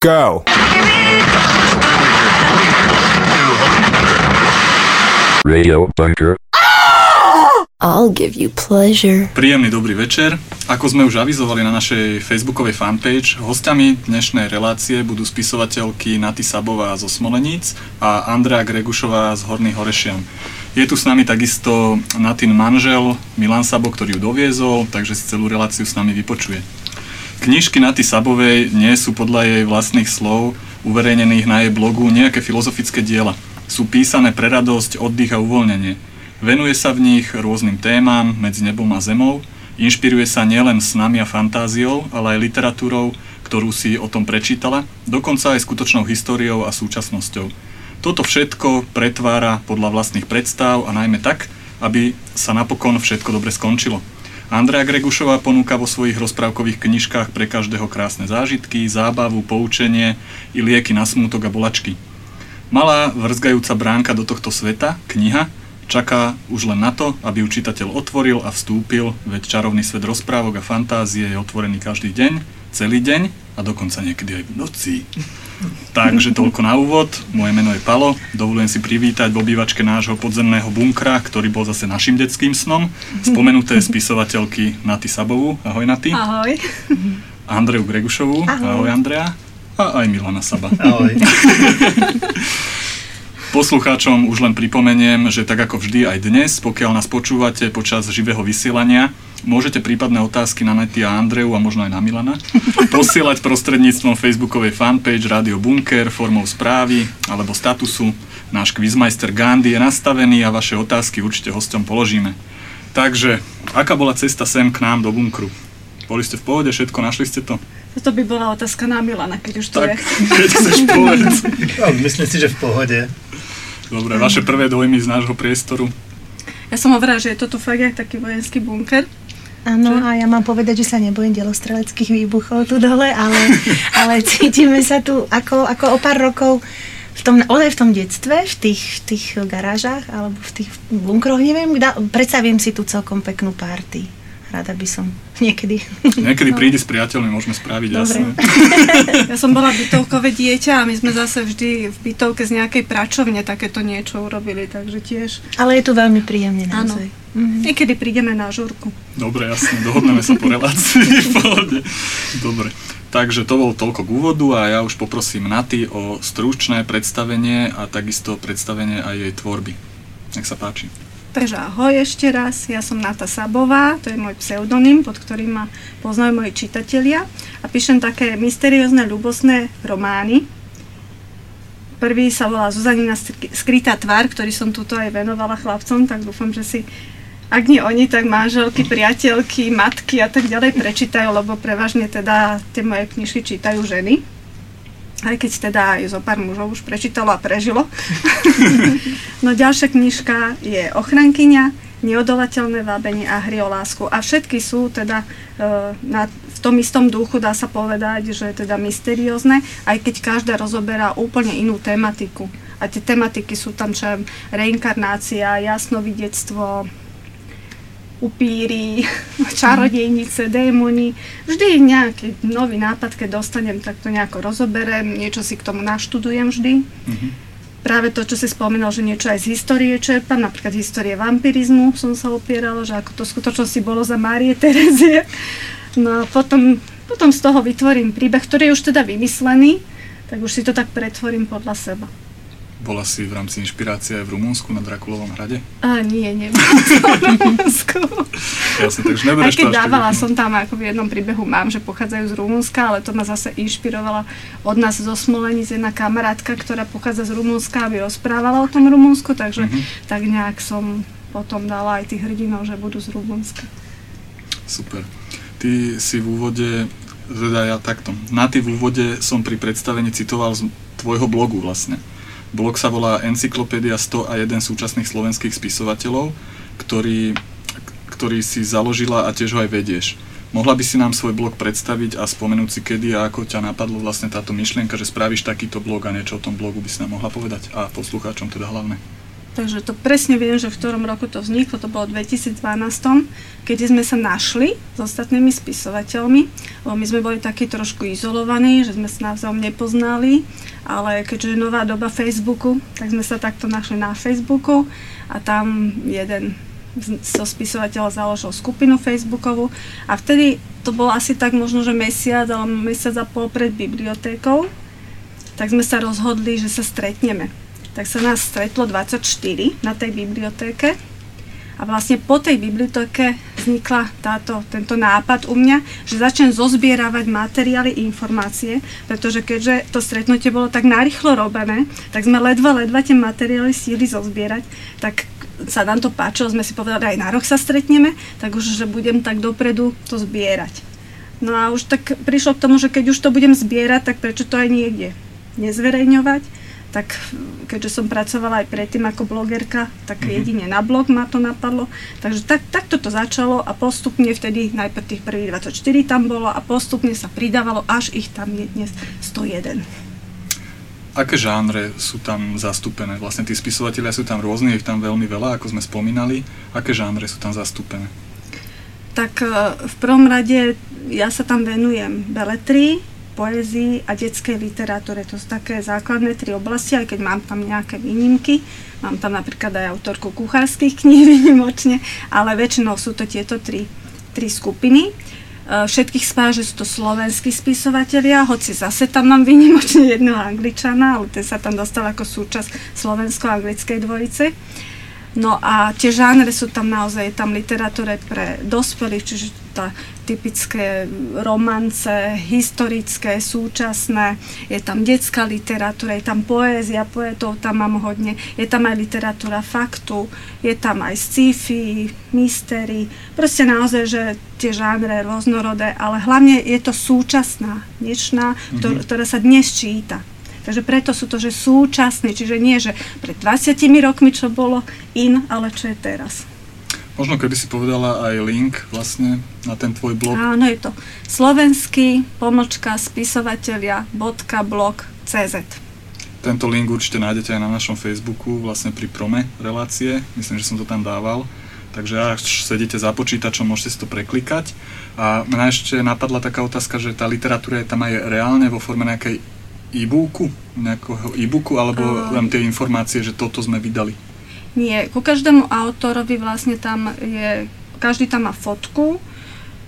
Go! Radio Bunker. I'll give you pleasure. Príjemný dobrý večer. Ako sme už avizovali na našej facebookovej fanpage, hostiami dnešnej relácie budú spisovateľky Naty Sabová zo Smoleníc a Andrea Gregušová z Horných Horešian. Je tu s nami takisto Natin manžel Milan Sabo, ktorý ju doviezol, takže si celú reláciu s nami vypočuje. Knižky Naty Sabovej nie sú podľa jej vlastných slov uverejnených na jej blogu nejaké filozofické diela. Sú písané pre radosť, oddych a uvoľnenie. Venuje sa v nich rôznym témam medzi nebom a zemou, inšpiruje sa nielen s nami a fantáziou, ale aj literatúrou, ktorú si o tom prečítala, dokonca aj skutočnou históriou a súčasnosťou. Toto všetko pretvára podľa vlastných predstav a najmä tak, aby sa napokon všetko dobre skončilo. Andrea Gregušová ponúka vo svojich rozprávkových knižkách pre každého krásne zážitky, zábavu, poučenie i lieky na smútok a bolačky. Malá vrzgajúca bránka do tohto sveta, kniha, čaká už len na to, aby ju čitateľ otvoril a vstúpil, veď čarovný svet rozprávok a fantázie je otvorený každý deň, celý deň a dokonca niekedy aj v noci. Takže toľko na úvod. Moje meno je Palo. Dovolujem si privítať v obývačke nášho podzemného bunkra, ktorý bol zase našim detským snom, spomenuté spisovateľky Naty Sabovú. Ahoj Naty. Ahoj. Andreju Gregušovú. Ahoj. Ahoj Andrea. A aj Milana Saba. Ahoj. Poslucháčom už len pripomeniem, že tak ako vždy aj dnes, pokiaľ nás počúvate počas živého vysielania, môžete prípadné otázky na Nety a Andreu a možno aj na Milana posielať prostredníctvom facebookovej fanpage Radio Bunker formou správy alebo statusu. Náš quizmeister Gandhi je nastavený a vaše otázky určite hosťom položíme. Takže, aká bola cesta sem k nám do bunkru? Boli ste v pohode, všetko, našli ste to? Toto by bola otázka na Milana, keď už to Tak, je. keď chceš povedať. No, myslím si, že v pohode. Dobre, vaše prvé dojmy z nášho priestoru. Ja som hovorila, že je to tu fakt taký vojenský bunker. Áno, a ja mám povedať, že sa nebojím delostreleckých výbuchov tu dole, ale, ale cítime sa tu ako, ako o pár rokov v tom, ozaj v tom detstve, v tých, v tých garážach alebo v tých bunkroch, neviem, da, predstavím si tu celkom peknú party. Rada by som niekedy. Niekedy prídi s priateľmi, môžeme spraviť, Dobre. jasné. Ja som bola bytovkové dieťa a my sme zase vždy v bytovke z nejakej pračovne takéto niečo urobili, takže tiež. Ale je tu veľmi príjemne Áno. Mhm. Niekedy prídeme na žurku. Dobre, jasne, dohodneme sa po relácii. Dobre, takže to bolo toľko k úvodu a ja už poprosím Naty o stručné predstavenie a takisto predstavenie aj jej tvorby. Nech sa páči. Takže ahoj ešte raz, ja som Nata Sabová, to je môj pseudonym, pod ktorým ma poznajú moji čitatelia a píšem také mysteriózne, ľubosné romány. Prvý sa volá Zuzanina skry- skrytá tvár, ktorý som tuto aj venovala chlapcom, tak dúfam, že si ak nie oni, tak manželky, priateľky, matky a tak ďalej prečítajú, lebo prevažne teda tie moje knižky čítajú ženy. Aj keď teda aj zo pár mužov už prečítalo a prežilo. no ďalšia knižka je Ochrankyňa, Neodolateľné vábenie a hry o lásku. A všetky sú teda e, na, v tom istom duchu, dá sa povedať, že teda mysteriózne, aj keď každá rozoberá úplne inú tematiku. A tie tematiky sú tam čo je reinkarnácia, jasnovidectvo, upíry, čarodejnice, démoni. Vždy nejaký nový nápad, keď dostanem, tak to nejako rozoberem, niečo si k tomu naštudujem vždy. Mhm. Práve to, čo si spomínal, že niečo aj z histórie čerpám, napríklad histórie vampirizmu som sa opierala, že ako to v skutočnosti bolo za Márie Terezie. No a potom, potom z toho vytvorím príbeh, ktorý je už teda vymyslený, tak už si to tak pretvorím podľa seba. Bola si v rámci inšpirácie aj v Rumunsku na Drakulovom hrade? A nie, to v Rumunsku. Jasne, takže Aj keď dávala som tam, ako v jednom príbehu mám, že pochádzajú z Rumunska, ale to ma zase inšpirovala od nás zo Smolenic jedna kamarátka, ktorá pochádza z Rumunska, aby rozprávala o tom Rumunsku, takže Mhm. tak nejak som potom dala aj tých hrdinov, že budú z Rumunska. Super. Ty si v úvode, teda ja takto, na ty v úvode som pri predstavení citoval z tvojho blogu vlastne. Blog sa volá Encyklopédia 101 súčasných slovenských spisovateľov, ktorý, ktorý si založila a tiež ho aj vedieš. Mohla by si nám svoj blog predstaviť a spomenúť si kedy a ako ťa napadlo vlastne táto myšlienka, že spravíš takýto blog a niečo o tom blogu by si nám mohla povedať a poslucháčom teda hlavne. Takže to presne viem, že v ktorom roku to vzniklo, to bolo v 2012, keď sme sa našli s ostatnými spisovateľmi, lebo my sme boli takí trošku izolovaní, že sme sa navzájom nepoznali, ale keďže je nová doba Facebooku, tak sme sa takto našli na Facebooku a tam jeden zo spisovateľov založil skupinu Facebookovú a vtedy to bolo asi tak možno, že mesiac alebo mesiac a pol pred bibliotékou, tak sme sa rozhodli, že sa stretneme tak sa nás stretlo 24 na tej bibliotéke a vlastne po tej bibliotéke vznikla táto, tento nápad u mňa, že začnem zozbieravať materiály, informácie, pretože keďže to stretnutie bolo tak narýchlo robené, tak sme ledva, ledva tie materiály síli zozbierať, tak sa nám to páčilo, sme si povedali, aj na rok sa stretneme, tak už, že budem tak dopredu to zbierať. No a už tak prišlo k tomu, že keď už to budem zbierať, tak prečo to aj niekde nezverejňovať tak keďže som pracovala aj predtým ako blogerka, tak mm-hmm. jedine na blog ma to napadlo. Takže tak, takto to začalo a postupne vtedy najprv tých prvých 24 tam bolo a postupne sa pridávalo, až ich tam je dnes 101. Aké žánre sú tam zastúpené? Vlastne tí spisovatelia sú tam rôzni, ich tam veľmi veľa, ako sme spomínali. Aké žánre sú tam zastúpené? Tak e, v prvom rade ja sa tam venujem beletrii, poézii a detskej literatúre. To sú také základné tri oblasti, aj keď mám tam nejaké výnimky. Mám tam napríklad aj autorku kuchárskych kníh výnimočne, ale väčšinou sú to tieto tri, tri skupiny. E, všetkých spája, že sú to slovenskí spisovatelia, hoci zase tam mám výnimočne jedného angličana, ale ten sa tam dostal ako súčasť slovensko-anglickej dvojice. No a tie žánre sú tam naozaj, je tam literatúre pre dospelých, čiže tá typické romance, historické, súčasné, je tam detská literatúra, je tam poézia, poetov tam mám hodne, je tam aj literatúra faktu, je tam aj sci-fi, mystery, proste naozaj, že tie žánre rôznorodé, ale hlavne je to súčasná, dnešná, mm-hmm. ktorá sa dnes číta. Takže preto sú to, že súčasné, čiže nie, že pred 20 rokmi, čo bolo in, ale čo je teraz. Možno keby si povedala aj link vlastne na ten tvoj blog. Áno, je to slovenský pomočka spisovateľia .blog.cz Tento link určite nájdete aj na našom Facebooku, vlastne pri prome relácie. Myslím, že som to tam dával. Takže až sedíte za počítačom, môžete si to preklikať. A mňa ešte napadla taká otázka, že tá literatúra je tam aj reálne vo forme nejakej e-booku, nejakého e-booku, alebo uh, len tie informácie, že toto sme vydali? Nie, ku každému autorovi vlastne tam je, každý tam má fotku,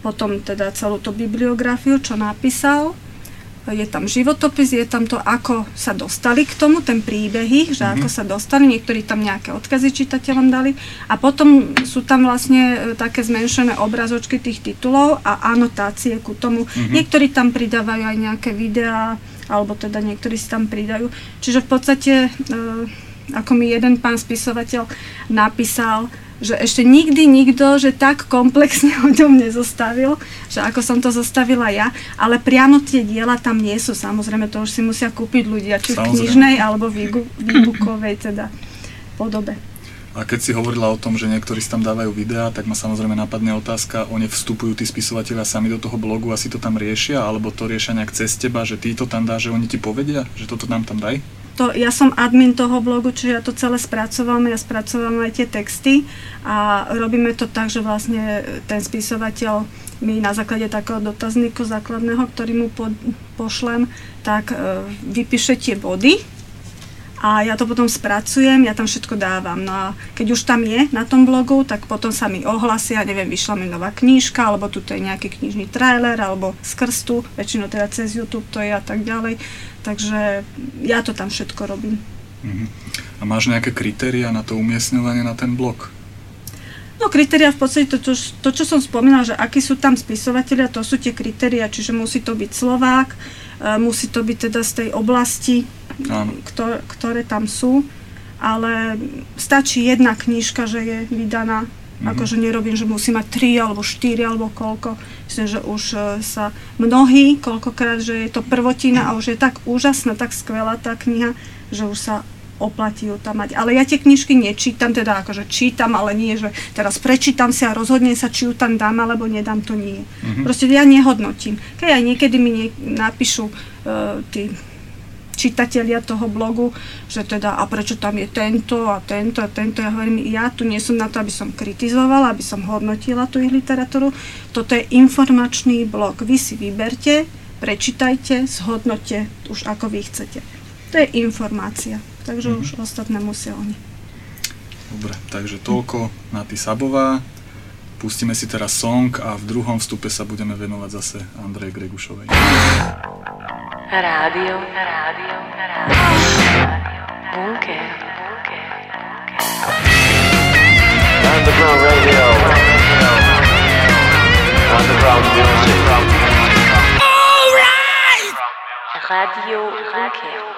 potom teda celú tú bibliografiu, čo napísal, je tam životopis, je tam to, ako sa dostali k tomu, ten príbehy, že mm-hmm. ako sa dostali, niektorí tam nejaké odkazy čitateľom dali a potom sú tam vlastne e, také zmenšené obrazočky tých titulov a anotácie ku tomu. Mm-hmm. Niektorí tam pridávajú aj nejaké videá, alebo teda niektorí si tam pridajú. Čiže v podstate, e, ako mi jeden pán spisovateľ napísal, že ešte nikdy nikto, že tak komplexne o ňom nezostavil, že ako som to zostavila ja, ale priamo tie diela tam nie sú, samozrejme to už si musia kúpiť ľudia, či v knižnej alebo v výbukovej teda podobe. A keď si hovorila o tom, že niektorí si tam dávajú videá, tak ma samozrejme napadne otázka, oni vstupujú tí spisovateľia sami do toho blogu a si to tam riešia, alebo to riešia nejak cez teba, že ty to tam dáš, že oni ti povedia, že toto nám tam daj? To, ja som admin toho blogu, čiže ja to celé spracovávam, ja spracovávam aj tie texty a robíme to tak, že vlastne ten spisovateľ mi na základe takého dotazníku základného, ktorý mu po, pošlem, tak e, vypíše tie body, a ja to potom spracujem, ja tam všetko dávam. No a keď už tam je na tom blogu, tak potom sa mi ohlasia, neviem, vyšla mi nová knížka, alebo tu je nejaký knižný trailer, alebo z krstu, väčšinou teda cez YouTube to je a tak ďalej. Takže ja to tam všetko robím. Uh-huh. A máš nejaké kritéria na to umiestňovanie na ten blog? No kritéria v podstate to, čo, to, čo som spomínala, že akí sú tam spisovatelia, to sú tie kritéria, čiže musí to byť Slovák, e, musí to byť teda z tej oblasti, ktoré, ktoré tam sú, ale stačí jedna knižka, že je vydaná. Mm-hmm. Akože nerobím, že musí mať tri alebo štyri alebo koľko. Myslím, že už e, sa mnohí, koľkokrát, že je to prvotina a už je tak úžasná, tak skvelá tá kniha, že už sa oplatí ju tam mať. Ale ja tie knižky nečítam, teda akože čítam, ale nie, že teraz prečítam si a rozhodnem sa, či ju tam dám alebo nedám, to nie. Mm-hmm. Proste ja nehodnotím. Keď aj niekedy mi nie, napíšu uh, tí čitatelia toho blogu, že teda a prečo tam je tento a tento a tento. Ja hovorím, ja tu nie som na to, aby som kritizovala, aby som hodnotila tú ich literatúru. Toto je informačný blog. Vy si vyberte, prečítajte, zhodnote už ako vy chcete. To je informácia. Takže mm-hmm. už ostatné musia oni. Dobre, takže toľko na ty Sabová. Pustíme si teraz song a v druhom vstupe sa budeme venovať zase Andrej Gregušovej. Rádio, rádio, rádio. Bunker. Underground radio. Underground music. Radio Bunker.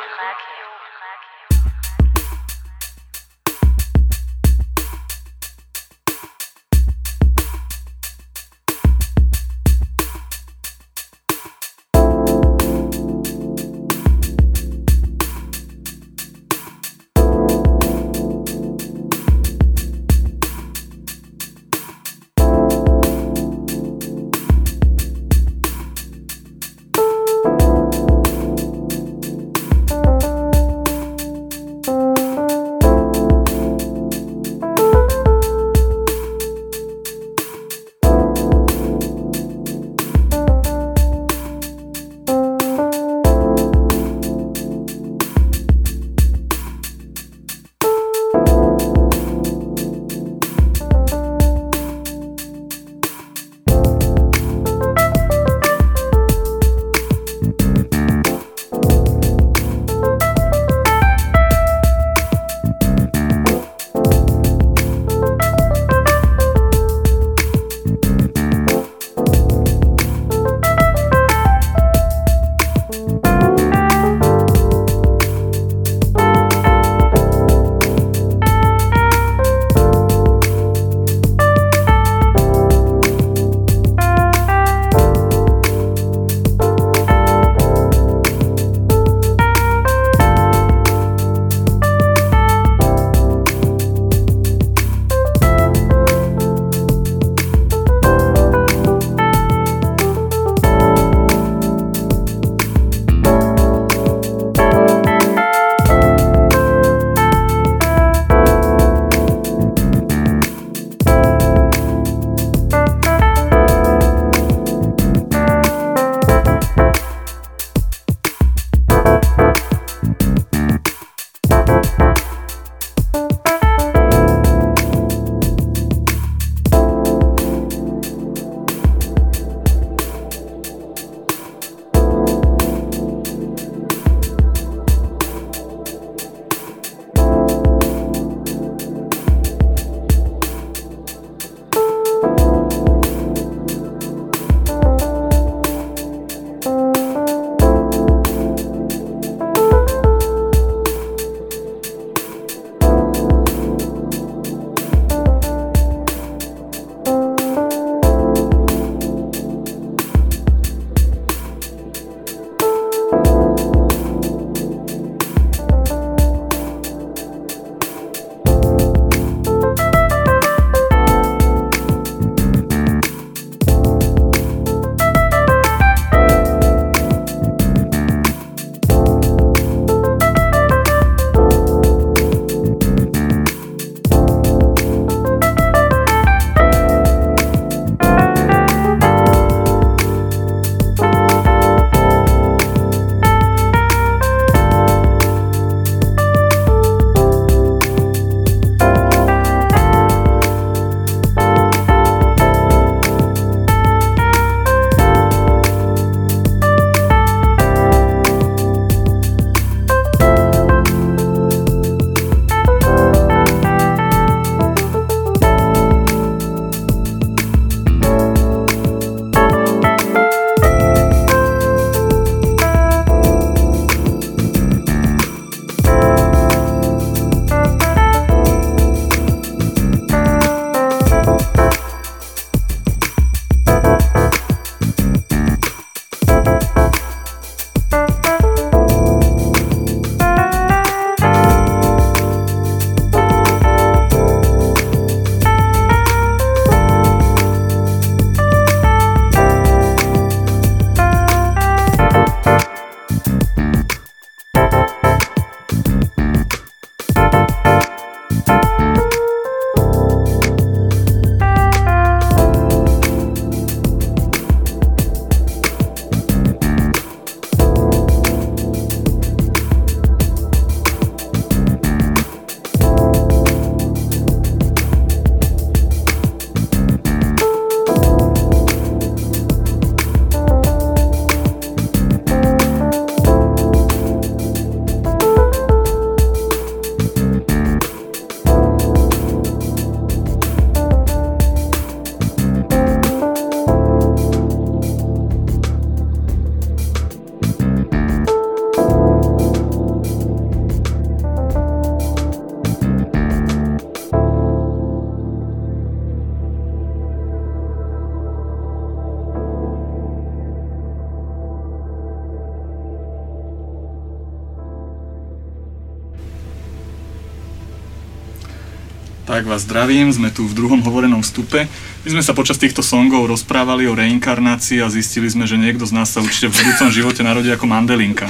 Tak vás zdravím, sme tu v druhom hovorenom vstupe. My sme sa počas týchto songov rozprávali o reinkarnácii a zistili sme, že niekto z nás sa určite v budúcom živote narodí ako mandelinka.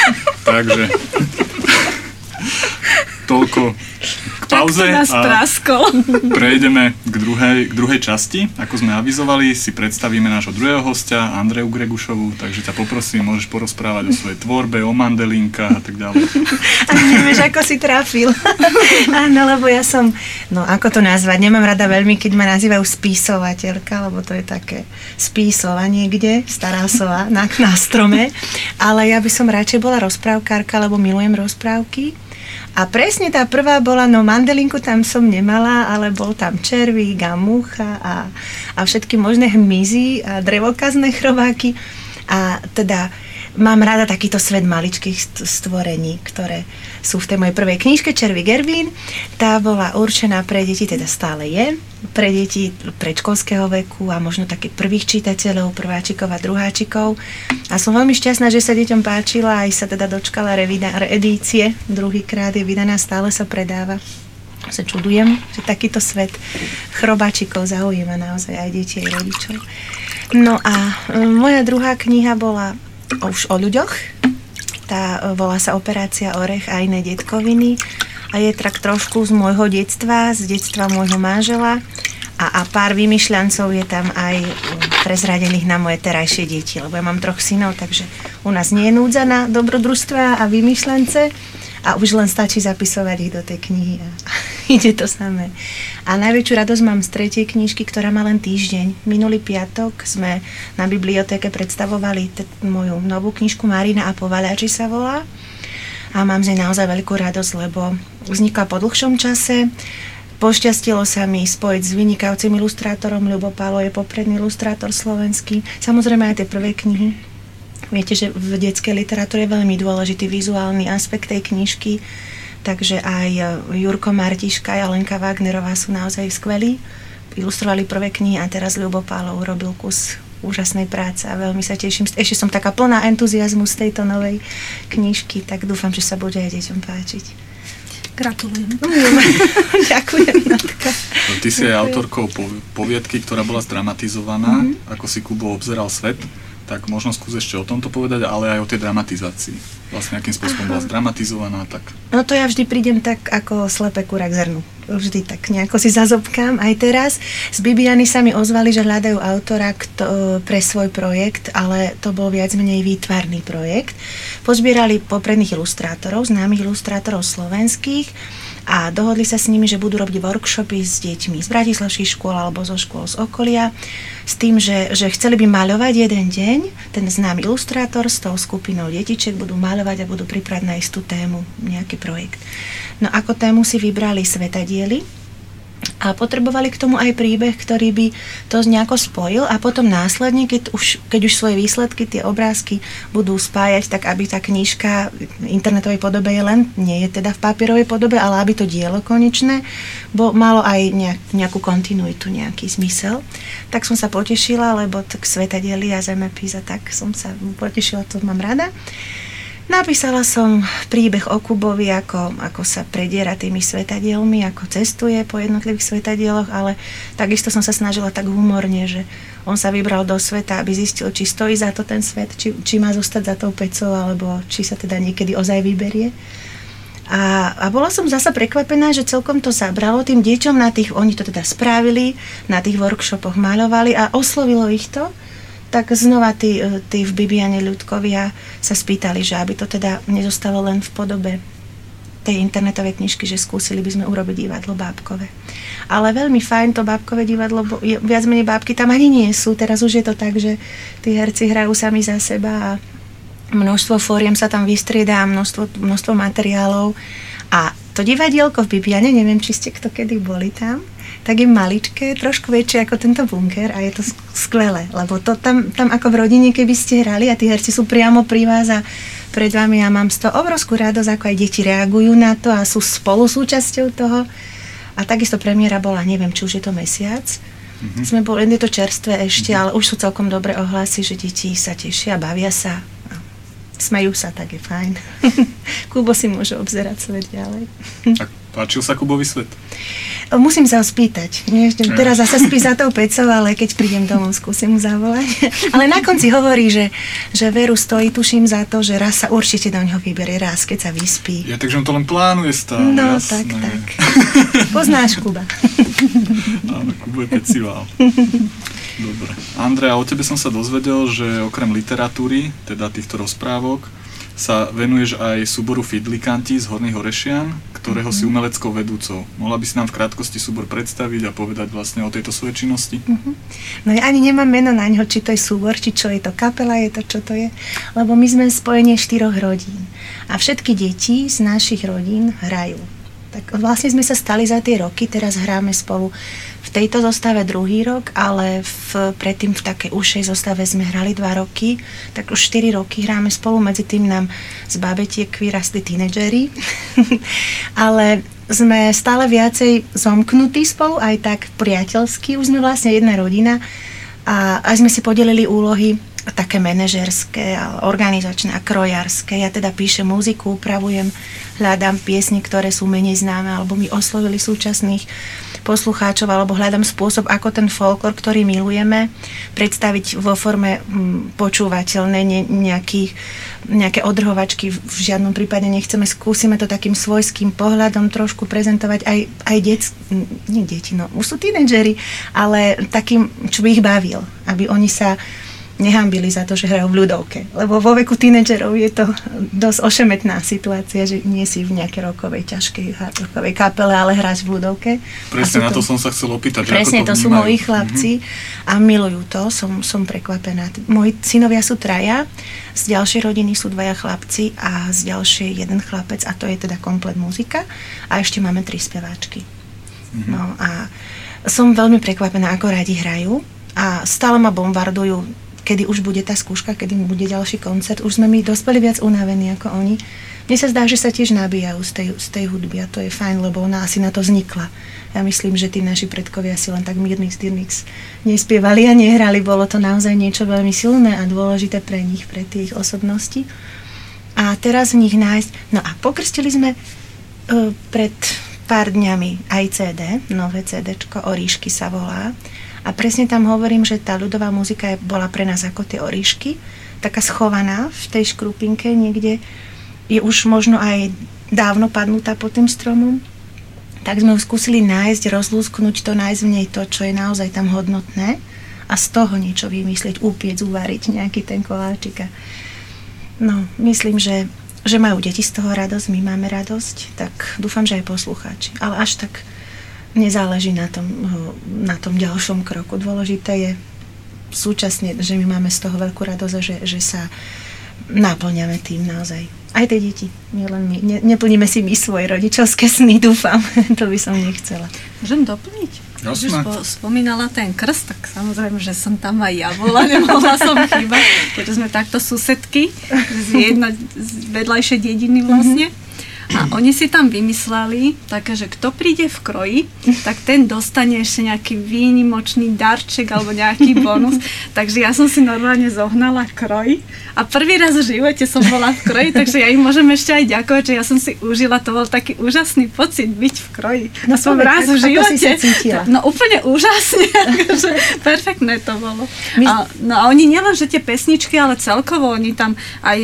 Takže toľko k pauze a prejdeme k druhej, k druhej časti. Ako sme avizovali, si predstavíme nášho druhého hostia, Andreu Gregušovu, takže ťa poprosím, môžeš porozprávať o svojej tvorbe, o mandelinkách a tak ďalej. A nevieš, ako si trafil. Áno, lebo ja som, no ako to nazvať, nemám rada veľmi, keď ma nazývajú spísovateľka, lebo to je také spísova niekde, stará sova na, na strome. Ale ja by som radšej bola rozprávkárka, lebo milujem rozprávky. A presne tá prvá bola, no mandelinku tam som nemala, ale bol tam červík a mucha a, a všetky možné hmyzy a drevokazné chrobáky. A teda mám rada takýto svet maličkých st- stvorení, ktoré sú v tej mojej prvej knižke Červy Gervín. Tá bola určená pre deti, teda stále je, pre deti predškolského veku a možno takých prvých čitateľov, prváčikov a druháčikov. A som veľmi šťastná, že sa deťom páčila, aj sa teda dočkala revida- reedície, druhýkrát je vydaná, stále sa predáva sa čudujem, že takýto svet chrobáčikov zaujíma naozaj aj deti, aj rodičov. No a moja druhá kniha bola už o ľuďoch. Tá e, volá sa Operácia Orech a iné detkoviny. A je tak trošku z môjho detstva, z detstva môjho manžela. A, a pár vymýšľancov je tam aj e, prezradených na moje terajšie deti, lebo ja mám troch synov, takže u nás nie je núdza na dobrodružstva a vymýšľance a už len stačí zapisovať ich do tej knihy a ide to samé. A najväčšiu radosť mám z tretej knižky, ktorá má len týždeň. Minulý piatok sme na bibliotéke predstavovali t- moju novú knižku Marina a povaľači sa volá. A mám z nej naozaj veľkú radosť, lebo vznikla po dlhšom čase. Pošťastilo sa mi spojiť s vynikajúcim ilustrátorom. Ľubo Pálo je popredný ilustrátor slovenský. Samozrejme aj tie prvé knihy Viete, že v detskej literatúre je veľmi dôležitý vizuálny aspekt tej knižky, takže aj e, Jurko Martiška a Lenka Wagnerová sú naozaj skvelí. Ilustrovali prvé knihy a teraz Ľubo Pálo urobil kus úžasnej práce a veľmi sa teším. Ešte som taká plná entuziasmu z tejto novej knižky, tak dúfam, že sa bude aj deťom páčiť. Gratulujem. Ďakujem, Natka. No, ty si aj autorkou pov- poviedky, ktorá bola zdramatizovaná, ako si Kubo obzeral svet. Tak možno skús ešte o tomto povedať, ale aj o tej dramatizácii. Vlastne akým spôsobom bola zdramatizovaná, tak No to ja vždy prídem tak ako slepé kura k zrnu. Vždy tak nejako si zazobkám. Aj teraz z Bibiany sa mi ozvali, že hľadajú autora kto, pre svoj projekt, ale to bol viac menej výtvarný projekt. Pozbierali popredných ilustrátorov, známych ilustrátorov slovenských a dohodli sa s nimi, že budú robiť workshopy s deťmi z bratislavských škôl alebo zo škôl z okolia s tým, že, že chceli by maľovať jeden deň, ten známy ilustrátor s tou skupinou detičiek budú maľovať a budú pripravať na istú tému, nejaký projekt. No ako tému si vybrali svetadiely, a potrebovali k tomu aj príbeh, ktorý by to nejako spojil a potom následne, keď už, keď už svoje výsledky, tie obrázky budú spájať, tak aby tá knižka v internetovej podobe je len, nie je teda v papierovej podobe, ale aby to dielo konečné bo malo aj nejak, nejakú kontinuitu, nejaký zmysel. Tak som sa potešila, lebo tak svetadiely a zemepis a tak som sa potešila, to mám rada. Napísala som príbeh o Kubovi, ako, ako sa prediera tými svetadielmi, ako cestuje po jednotlivých svetadieloch, ale takisto som sa snažila tak humorne, že on sa vybral do sveta, aby zistil, či stojí za to ten svet, či, či má zostať za tou pecou, alebo či sa teda niekedy ozaj vyberie. A, a bola som zasa prekvapená, že celkom to zabralo tým deťom na tých, oni to teda spravili, na tých workshopoch maľovali a oslovilo ich to tak znova tí, e, tí v Bibiane ľudkovia sa spýtali, že aby to teda nezostalo len v podobe tej internetovej knižky, že skúsili by sme urobiť divadlo bábkové. Ale veľmi fajn to bábkové divadlo, bo je, viac menej bábky tam ani nie sú. Teraz už je to tak, že tí herci hrajú sami za seba a množstvo fóriem sa tam vystriedá, množstvo, množstvo materiálov. A to divadielko v Bibiane, neviem, či ste kto kedy boli tam, tak je maličké, trošku väčšie ako tento bunker a je to skvelé, lebo to tam, tam ako v rodine, keby ste hrali a tí herci sú priamo pri vás a pred vami a mám z toho obrovskú radosť, ako aj deti reagujú na to a sú spolu súčasťou toho. A takisto premiéra bola, neviem, či už je to mesiac, mm-hmm. sme boli, je to čerstvé ešte, mm-hmm. ale už sú celkom dobré ohlasy, že deti sa tešia, bavia sa, smejú sa, tak je fajn. Kubo si môže obzerať svet ďalej. Páčil sa Kubovi svet? Musím sa ho spýtať. Že teraz zase spí za tou pecou, ale keď prídem domov, skúsim mu zavolať. Ale na konci hovorí, že, že Veru stojí, tuším za to, že raz sa určite do ňoho vyberie, raz, keď sa vyspí. Ja, takže on to len plánuje stále. No, jasné. tak, tak. Poznáš Kuba. Áno, Kubo je pecivál. Dobre. Andrea, o tebe som sa dozvedel, že okrem literatúry, teda týchto rozprávok, sa venuješ aj súboru Fidlikanti z Horných Horešian, ktorého Mhm. si umeleckou vedúcou. Mohla by si nám v krátkosti súbor predstaviť a povedať vlastne o tejto svojej činnosti? No ja ani nemám meno na ňo, či to je súbor, či čo je to kapela, je to čo to je. Lebo my sme spojenie štyroch rodín. A všetky deti z našich rodín hrajú. Tak vlastne sme sa stali za tie roky, teraz hráme spolu v tejto zostave druhý rok, ale v, predtým v takej ušej zostave sme hrali dva roky, tak už 4 roky hráme spolu, medzi tým nám z babetiek vyrastli tínedžeri, ale sme stále viacej zomknutí spolu, aj tak priateľsky, už sme vlastne jedna rodina. A aj sme si podelili úlohy také manažerské, organizačné a krojárske. Ja teda píšem muziku, upravujem, hľadám piesne, ktoré sú menej známe, alebo mi oslovili súčasných poslucháčov, alebo hľadám spôsob, ako ten folklor, ktorý milujeme, predstaviť vo forme hm, počúvateľnej, ne, nejakých, nejaké odrhovačky v žiadnom prípade nechceme, skúsime to takým svojským pohľadom trošku prezentovať aj, aj dec, nie deti, no už sú tínedžeri, ale takým, čo by ich bavil, aby oni sa nehambili za to, že hrajú v ľudovke. Lebo vo veku tínedžerov je to dosť ošemetná situácia, že nie si v nejakej rokovej, ťažkej rokovej kapele, ale hráš v ľudovke. Presne na to som sa chcel opýtať. Presne, ako to, sú moji chlapci a milujú to, som, som prekvapená. Moji synovia sú traja, z ďalšej rodiny sú dvaja chlapci a z ďalšej jeden chlapec a to je teda komplet muzika a ešte máme tri speváčky. No a som veľmi prekvapená, ako radi hrajú a stále ma bombardujú kedy už bude tá skúška, kedy bude ďalší koncert. Už sme my dospeli viac unavení ako oni. Mne sa zdá, že sa tiež nabíjajú z tej, z tej hudby a to je fajn, lebo ona asi na to vznikla. Ja myslím, že tí naši predkovia si len tak mírny styrnix nespievali a nehrali. Bolo to naozaj niečo veľmi silné a dôležité pre nich, pre tie ich osobnosti. A teraz v nich nájsť... No a pokrstili sme uh, pred pár dňami aj CD, nové CDčko, Oríšky sa volá. A presne tam hovorím, že tá ľudová muzika je, bola pre nás ako tie oríšky, taká schovaná v tej škrupinke niekde, je už možno aj dávno padnutá pod tým stromom. Tak sme ju skúsili nájsť, rozlúsknuť to, nájsť v nej to, čo je naozaj tam hodnotné a z toho niečo vymyslieť, upiec, uvariť nejaký ten koláčik. No, myslím, že, že majú deti z toho radosť, my máme radosť, tak dúfam, že aj poslucháči. Ale až tak nezáleží na tom, na tom ďalšom kroku. Dôležité je súčasne, že my máme z toho veľkú radosť že, že sa naplňame tým naozaj. Aj tie deti, nie len my. Ne, neplníme si my svoje rodičovské sny, dúfam. to by som nechcela. Môžem doplniť? Už Jasné. spo, spomínala ten krst, tak samozrejme, že som tam aj ja bola, nemohla som chýbať, keďže sme takto susedky z jedno, z vedľajšej dediny vlastne. A oni si tam vymysleli také, že kto príde v kroji, tak ten dostane ešte nejaký výnimočný darček alebo nejaký bonus. Takže ja som si normálne zohnala kroj a prvý raz v živote som bola v kroji, takže ja im môžem ešte aj ďakovať, že ja som si užila, to bol taký úžasný pocit byť v kroji. No som raz v živote. No úplne úžasne, akože perfektné to bolo. A, no a oni nielen, že tie pesničky, ale celkovo oni tam aj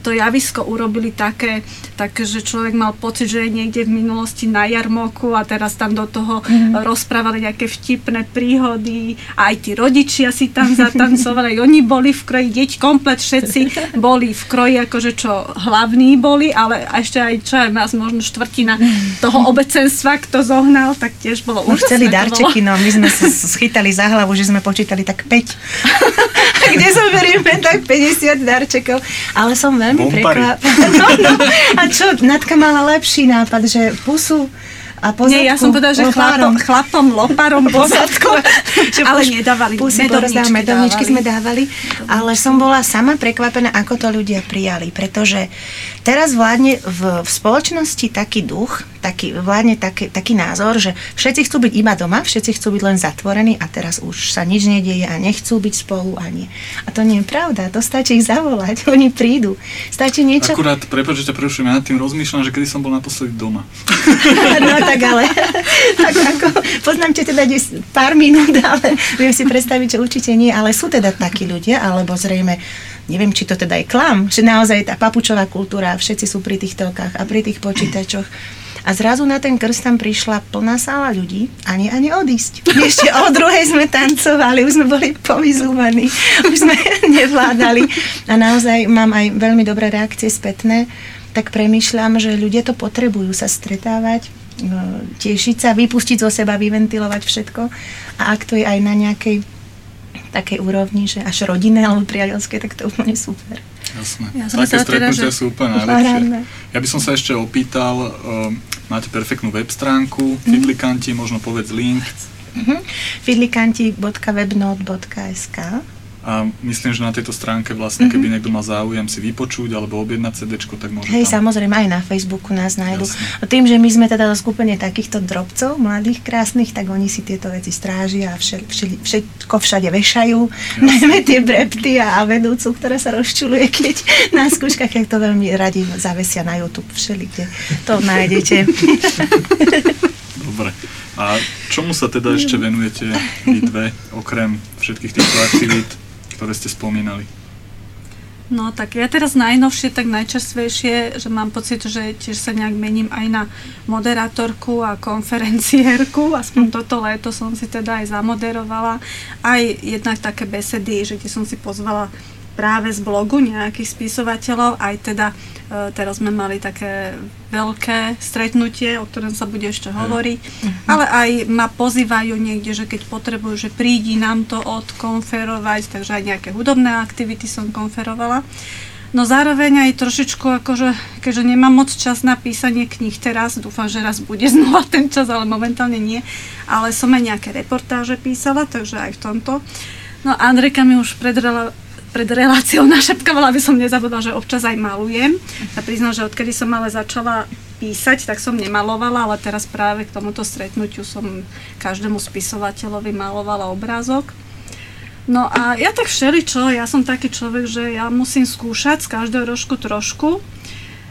to javisko urobili také, také, že človek mal pocit, že je niekde v minulosti na jarmoku a teraz tam do toho Mhm. rozprávali nejaké vtipné príhody a aj tí rodičia si tam zatancovali, aj oni boli v kroji, deť komplet všetci boli v kroji, akože čo hlavní boli, ale ešte aj čo aj nás možno štvrtina toho obecenstva, kto zohnal, tak tiež bolo No úžasné. chceli darčeky, no my sme sa schytali za hlavu, že sme počítali tak 5. Kde zoberieme tak 50 darčekov. Ale som veľmi prekvapená. No, no. A čo, Natka mala lepší nápad, že pusu a pozadku Nie, ja som povedala, že chlapom, lopárom. chlapom loparom pozadku, Že ale nedávali. Pusy porozdáva, medovničky sme dávali, ale som bola sama prekvapená, ako to ľudia prijali, pretože teraz vládne v, v spoločnosti taký duch, taký, vládne taký, taký názor, že všetci chcú byť iba doma, všetci chcú byť len zatvorení a teraz už sa nič nedieje a nechcú byť spolu ani. A to nie je pravda, to stačí ich zavolať, oni prídu. Stačí niečo... Akurát, prepáč, že ťa prerušujem, ja nad tým rozmýšľam, že kedy som bol naposledy doma. No tak ale, tak ako, poznám ťa teda pár minút, ale viem si predstaviť, že určite nie, ale sú teda takí ľudia, alebo zrejme, neviem, či to teda je klam, že naozaj tá papučová kultúra, všetci sú pri tých telkách a pri tých počítačoch. A zrazu na ten krst tam prišla plná sála ľudí, ani ani odísť. Ešte o druhej sme tancovali, už sme boli povyzúvaní, už sme nevládali. A naozaj mám aj veľmi dobré reakcie spätné, tak premyšľam, že ľudia to potrebujú sa stretávať, tešiť sa, vypustiť zo seba, vyventilovať všetko. A ak to je aj na nejakej takej úrovni, že až rodinné alebo priateľské, tak to je úplne super. Jasné. Ja Také teda, stretnutia že- sú úplne najlepšie. Ja by som sa ešte opýtal, um, máte perfektnú web stránku, Mhm. Fidlikanti, možno povedz link. fidlikanti.webnote.sk A myslím, že na tejto stránke vlastne, keby niekto mal záujem si vypočuť alebo objednať CD, tak môže Hej, tam. samozrejme, aj na Facebooku nás nájdu. Jasne. Tým, že my sme teda zo skupenie takýchto drobcov, mladých, krásnych, tak oni si tieto veci strážia a všel, všel, všetko všade vešajú, najmä tie brepty a, a vedúcu, ktorá sa rozčuluje, keď na skúškach, jak to veľmi radi zavesia na YouTube všelikde. To nájdete. Dobre. A čomu sa teda ešte venujete vy dve, okrem všetkých týchto aktivít, ktoré ste spomínali? No tak ja teraz najnovšie, tak najčerstvejšie, že mám pocit, že tiež sa nejak mením aj na moderátorku a konferenciérku, aspoň toto leto som si teda aj zamoderovala, aj jednak také besedy, že kde som si pozvala práve z blogu nejakých spisovateľov, aj teda e, teraz sme mali také veľké stretnutie, o ktorom sa bude ešte hovoriť, ale aj ma pozývajú niekde, že keď potrebujú, že prídi nám to odkonferovať, takže aj nejaké hudobné aktivity som konferovala. No zároveň aj trošičku, akože, keďže nemám moc čas na písanie kníh teraz, dúfam, že raz bude znova ten čas, ale momentálne nie, ale som aj nejaké reportáže písala, takže aj v tomto. No Andrejka mi už pred, rela- pred reláciou našepkávala, aby som nezabudla, že občas aj malujem. A priznám, že odkedy som ale začala písať, tak som nemalovala, ale teraz práve k tomuto stretnutiu som každému spisovateľovi malovala obrázok. No a ja tak všeličo, ja som taký človek, že ja musím skúšať z každého rožku trošku.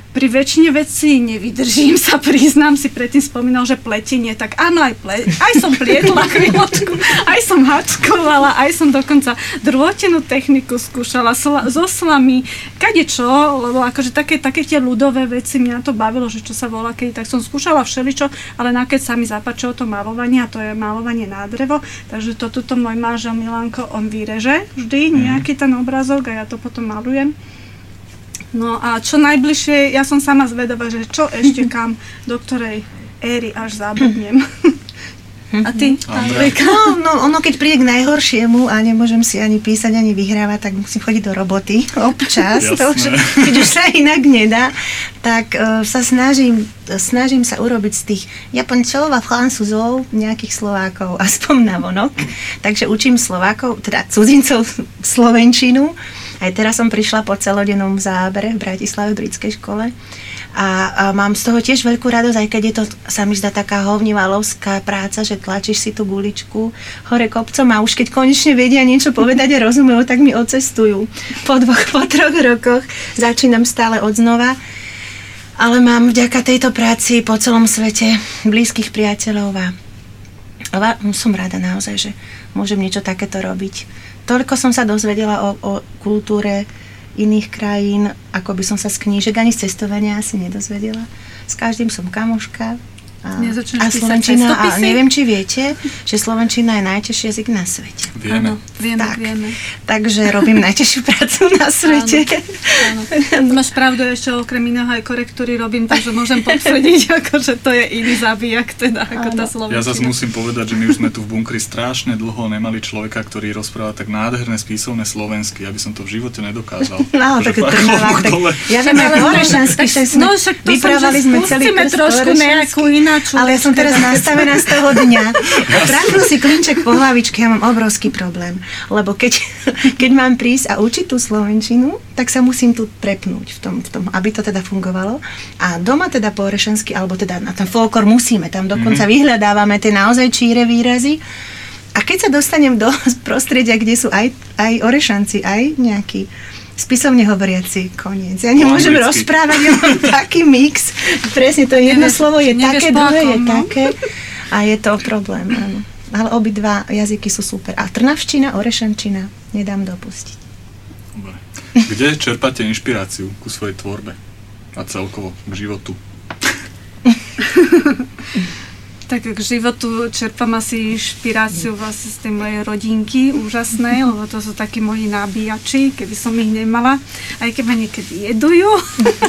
Pri väčšine vecí nevydržím sa, priznám si, predtým spomínal, že pletenie, tak áno, aj, ple, aj som plietla chvíľočku, aj som hačkovala, aj som dokonca drôtenú techniku skúšala sla, so slami, kade čo, lebo akože také, také tie ľudové veci, mňa to bavilo, že čo sa volá keď, tak som skúšala všeličo, ale nakedy sa mi zapáčilo to malovanie a to je malovanie na drevo, takže to tuto môj manžel Milanko, on vyreže vždy nejaký ten obrazok a ja to potom malujem. No a čo najbližšie, ja som sama zvedavá, že čo ešte kam, do ktorej éry až zabudnem. A ty, Andrejka? No, no, ono keď príde k najhoršiemu a nemôžem si ani písať, ani vyhrávať, tak musím chodiť do roboty občas. To už, keď už sa inak nedá, tak uh, sa snažím, snažím sa urobiť z tých Japoncov a Francúzov nejakých Slovákov, aspoň na vonok. Takže učím Slovákov, teda cudzincov Slovenčinu. Aj teraz som prišla po celodennom zábere v Bratislave v britskej škole. A, a mám z toho tiež veľkú radosť, aj keď je to, sa mi zdá taká hovnivá lovská práca, že tlačíš si tú guličku hore kopcom a už keď konečne vedia niečo povedať a rozumejú, tak mi odcestujú. Po dvoch, po troch rokoch začínam stále od znova. Ale mám vďaka tejto práci po celom svete blízkych priateľov a som rada naozaj, že môžem niečo takéto robiť. Toľko som sa dozvedela o, o kultúre iných krajín, ako by som sa z knížek ani z cestovania asi nedozvedela. S každým som kamoška. A, Slovenčina, a neviem, či viete, že Slovenčina je najtežší jazyk na svete. Vieme. Áno, vieme, Tak. vieme. Takže robím najtežšiu prácu na svete. Áno. Máš pravdu, ešte okrem iného aj korektúry robím, takže môžem potvrdiť, akože to je iný zabijak, teda ako tá Áno. slovenčina. Ja zase musím povedať, že my už sme tu v bunkri strašne dlho nemali človeka, ktorý rozpráva tak nádherné spisovné slovensky. Ja by som to v živote nedokázal. No, Akože tak tak ja viem však sme, no, však to vyprávali že sme celý trošku nejakú inú načúvačke. Ale ja som teraz nastavená z toho dňa. Trafil si klinček po hlavičke, ja mám obrovský problém. Lebo keď, keď mám prísť a učiť tú slovenčinu, tak sa musím tu prepnúť v tom, v tom, aby to teda fungovalo. A doma teda po orešensky, alebo teda na ten folklor musíme, tam dokonca vyhľadávame tie naozaj číre výrazy. A keď sa dostanem do prostredia, kde sú aj, aj orešanci, aj nejakí spisovne hovoriaci koniec. Ja nemôžem anglicky. rozprávať, ja mám taký mix. Presne, to jedno Nevieš- slovo je také, druhé je no. také. A je to problém, áno. Ale obidva jazyky sú super. A trnavčina, orešančina nedám dopustiť. Dobre. Kde čerpáte inšpiráciu ku svojej tvorbe a celkovo k životu? Tak k životu čerpám asi inšpiráciu vlastne z tej mojej rodinky, úžasné, lebo to sú takí moji nabíjači, keby som ich nemala, aj keď ma niekedy jedujú,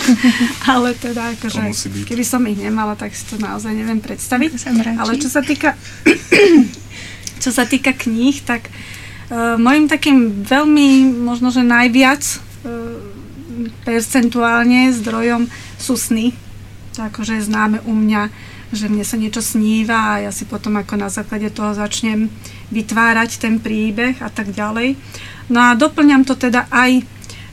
ale teda akože, keby som ich nemala, tak si to naozaj neviem predstaviť. Ale čo sa týka, čo sa týka kníh, tak uh, môjim takým veľmi, možno že najviac uh, percentuálne zdrojom sú sny. To akože je známe u mňa, že mne sa niečo sníva a ja si potom ako na základe toho začnem vytvárať ten príbeh a tak ďalej. No a doplňam to teda aj e,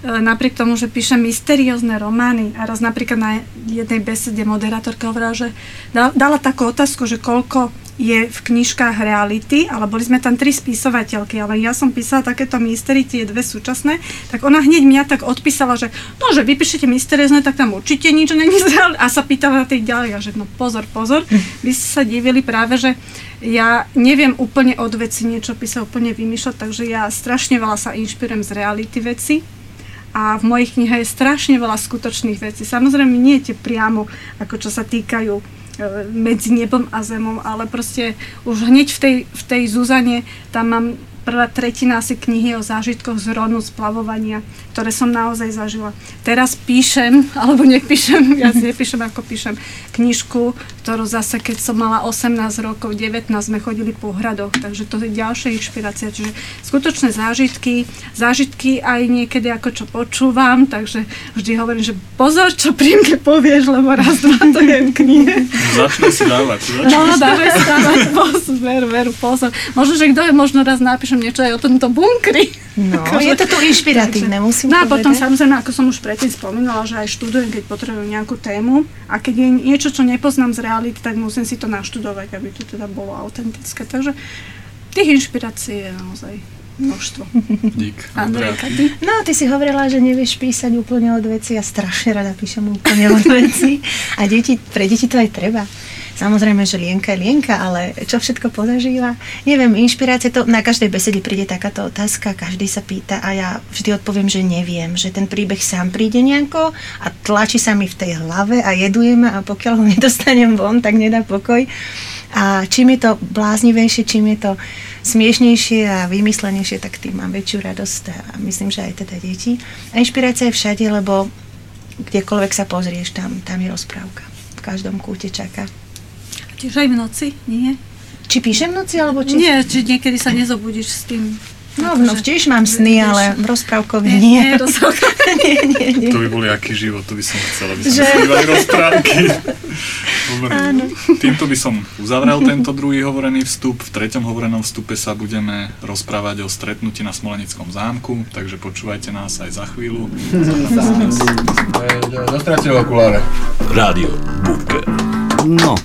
napriek tomu, že píšem mysteriózne romány a raz napríklad na jednej besede moderátorka hovorila, že da- dala takú otázku, že koľko je v knižkách reality, ale boli sme tam tri spisovateľky, ale ja som písala takéto mystery, tie dve súčasné, tak ona hneď mňa tak odpísala, že no, že vypíšete mysteriózne, tak tam určite nič není z reality. A sa pýtala tej ďalej, a že no pozor, pozor, vy ste sa divili práve, že ja neviem úplne od veci niečo písať, úplne vymýšľať, takže ja strašne veľa sa inšpirujem z reality veci a v mojich knihách je strašne veľa skutočných vecí. Samozrejme nie tie priamo, ako čo sa týkajú medzi nebom a zemou, ale proste už hneď v tej, v tej Zuzane tam mám prvá tretina asi knihy o zážitkoch z Ronu, z plavovania, ktoré som naozaj zažila. Teraz píšem, alebo nepíšem, ja nepíšem ako píšem, knižku, ktorú zase, keď som mala 18 rokov, 19, sme chodili po hradoch, takže to je ďalšia inšpirácia. Čiže skutočné zážitky, zážitky aj niekedy ako čo počúvam, takže vždy hovorím, že pozor, čo príjemne povieš, lebo raz, dva to je v knihe. Začne si dávať. Začne No, dávaj stávať pozor, veru, veru, pozor. Možno, že kto je, možno raz napíšem niečo aj o tomto bunkri. No, je to tu inšpiratívne, musím No a potom samozrejme, ako som už predtým spomínala, že aj študujem, keď potrebujem nejakú tému a keď je niečo, čo nepoznám z reality, tak musím si to naštudovať, aby to teda bolo autentické. Takže tých inšpirácií je naozaj množstvo. Dík. Andrejka, ty? No, ty si hovorila, že nevieš písať úplne od veci. Ja strašne rada píšem úplne od veci. A deti, pre deti to aj treba. Samozrejme, že Lienka je Lienka, ale čo všetko pozažíva? Neviem, inšpirácie to, na každej besede príde takáto otázka, každý sa pýta a ja vždy odpoviem, že neviem, že ten príbeh sám príde nejako a tlačí sa mi v tej hlave a jeduje ma a pokiaľ ho nedostanem von, tak nedá pokoj. A čím je to bláznivejšie, čím je to smiešnejšie a vymyslenejšie, tak tým mám väčšiu radosť a myslím, že aj teda deti. A inšpirácia je všade, lebo kdekoľvek sa pozrieš, tam, tam je rozprávka. V každom kúte čaká. Tiež aj v noci? Nie? Či píšem v noci, alebo či... Nie, či niekedy sa nezobudíš s tým. No, no akože- tiež mám sny, ale v rozprávkovej Nie, nie. nie, nie, nie, nie. To by boli aký život, to by som chcel, aby sme Že- rozprávky. Dobre. Týmto by som uzavrel tento druhý hovorený vstup. V treťom hovorenom vstupe sa budeme rozprávať o stretnutí na Smolenickom zámku, takže počúvajte nás aj za chvíľu. Dostratil okuláre. Rádio Bunker. No,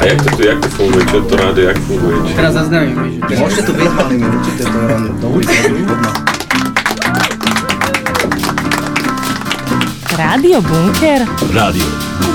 A jak to tu, jak to funguje? Čo to rádio, jak funguje? Či... Teraz zaznamím, že môžete tu byť, ale mi určite to len do ulice. Rádio Bunker? Rádio Bunker.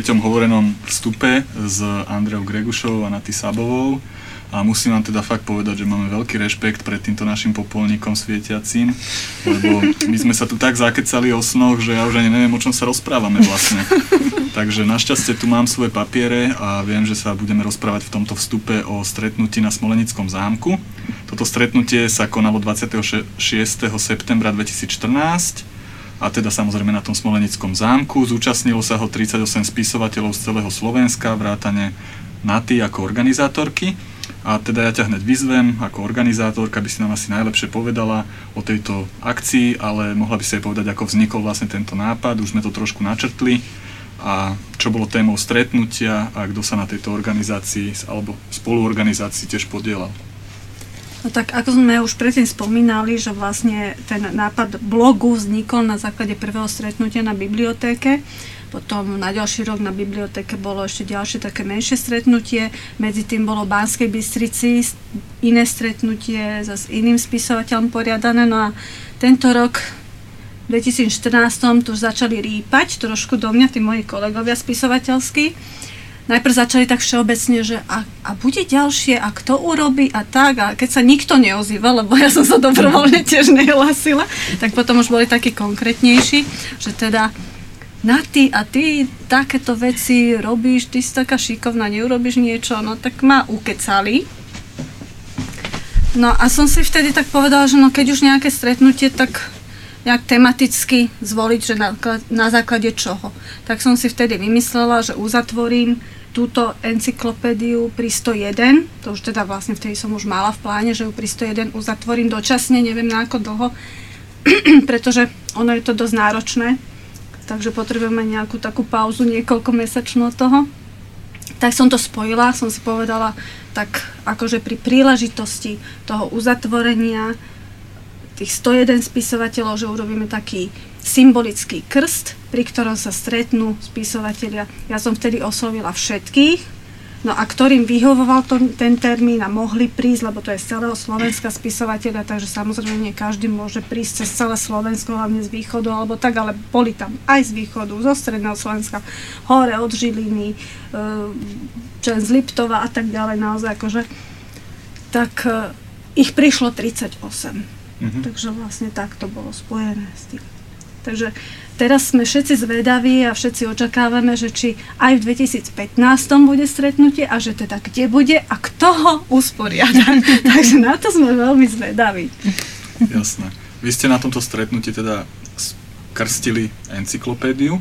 Treťom hovorenom vstupe s Andreou Gregušovou a Naty Sabovou. A musím vám teda fakt povedať, že máme veľký rešpekt pred týmto našim popolníkom svietiacím, lebo my sme sa tu tak zakecali o snoch, že ja už ani neviem, o čom sa rozprávame vlastne. Takže našťastie tu mám svoje papiere a viem, že sa budeme rozprávať v tomto vstupe o stretnutí na Smolenickom zámku. Toto stretnutie sa konalo 26. septembra 2014 a teda samozrejme na tom Smolenickom zámku. Zúčastnilo sa ho 38 spisovateľov z celého Slovenska, vrátane Naty ako organizátorky. A teda ja ťa hneď vyzvem, ako organizátorka by si nám asi najlepšie povedala o tejto akcii, ale mohla by si aj povedať, ako vznikol vlastne tento nápad, už sme to trošku načrtli a čo bolo témou stretnutia a kto sa na tejto organizácii alebo spoluorganizácii tiež podielal. No tak ako sme už predtým spomínali, že vlastne ten nápad blogu vznikol na základe prvého stretnutia na bibliotéke, potom na ďalší rok na bibliotéke bolo ešte ďalšie také menšie stretnutie, medzi tým bolo v Banskej Bystrici iné stretnutie s iným spisovateľom poriadané, no a tento rok v 2014 tu začali rýpať trošku do mňa tí moji kolegovia spisovateľskí. Najprv začali tak všeobecne, že a, a bude ďalšie, a kto urobí a tak, a keď sa nikto neozýva, lebo ja som sa dobrovoľne tiež nehlasila, tak potom už boli takí konkrétnejší, že teda na ty a ty takéto veci robíš, ty si taká šikovná, neurobiš niečo, no tak ma ukecali. No a som si vtedy tak povedala, že no keď už nejaké stretnutie, tak nejak tematicky zvoliť, že na, na základe čoho. Tak som si vtedy vymyslela, že uzatvorím túto encyklopédiu pri 101, to už teda vlastne vtedy som už mala v pláne, že ju pri 101 uzatvorím dočasne, neviem na ako dlho, pretože ono je to dosť náročné, takže potrebujeme nejakú takú pauzu niekoľko mesačnú od toho. Tak som to spojila, som si povedala, tak akože pri príležitosti toho uzatvorenia tých 101 spisovateľov, že urobíme taký symbolický krst, pri ktorom sa stretnú spisovatelia. Ja som vtedy oslovila všetkých, No a ktorým vyhovoval to, ten termín a mohli prísť, lebo to je z celého Slovenska spisovateľa, takže samozrejme nie každý môže prísť cez celé Slovensko, hlavne z východu, alebo tak, ale boli tam aj z východu, zo stredného Slovenska, hore od Žiliny, čo z Liptova a tak ďalej, naozaj akože, tak e, ich prišlo 38. Mm-hmm. Takže vlastne tak to bolo spojené s tým. Takže teraz sme všetci zvedaví a všetci očakávame, že či aj v 2015 bude stretnutie a že teda kde bude a kto ho usporiada. Takže na to sme veľmi zvedaví. Jasné. Vy ste na tomto stretnutí teda krstili encyklopédiu.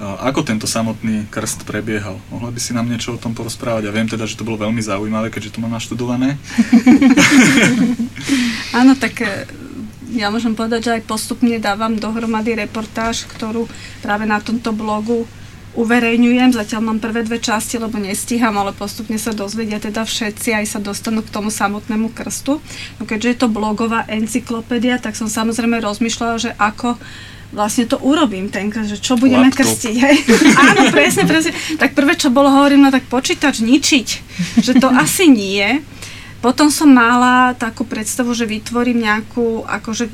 Ako tento samotný krst prebiehal? Mohla by si nám niečo o tom porozprávať? Ja viem teda, že to bolo veľmi zaujímavé, keďže to mám naštudované. Áno, tak ja môžem povedať, že aj postupne dávam dohromady reportáž, ktorú práve na tomto blogu uverejňujem. Zatiaľ mám prvé dve časti, lebo nestíham, ale postupne sa dozvedia teda všetci, aj sa dostanú k tomu samotnému krstu. No keďže je to blogová encyklopédia, tak som samozrejme rozmýšľala, že ako vlastne to urobím ten že čo budeme Laptop. krstiť. Hej? Áno, presne, presne. Tak prvé, čo bolo, hovorím, no tak počítač ničiť, že to asi nie. Potom som mala takú predstavu, že vytvorím nejakú akože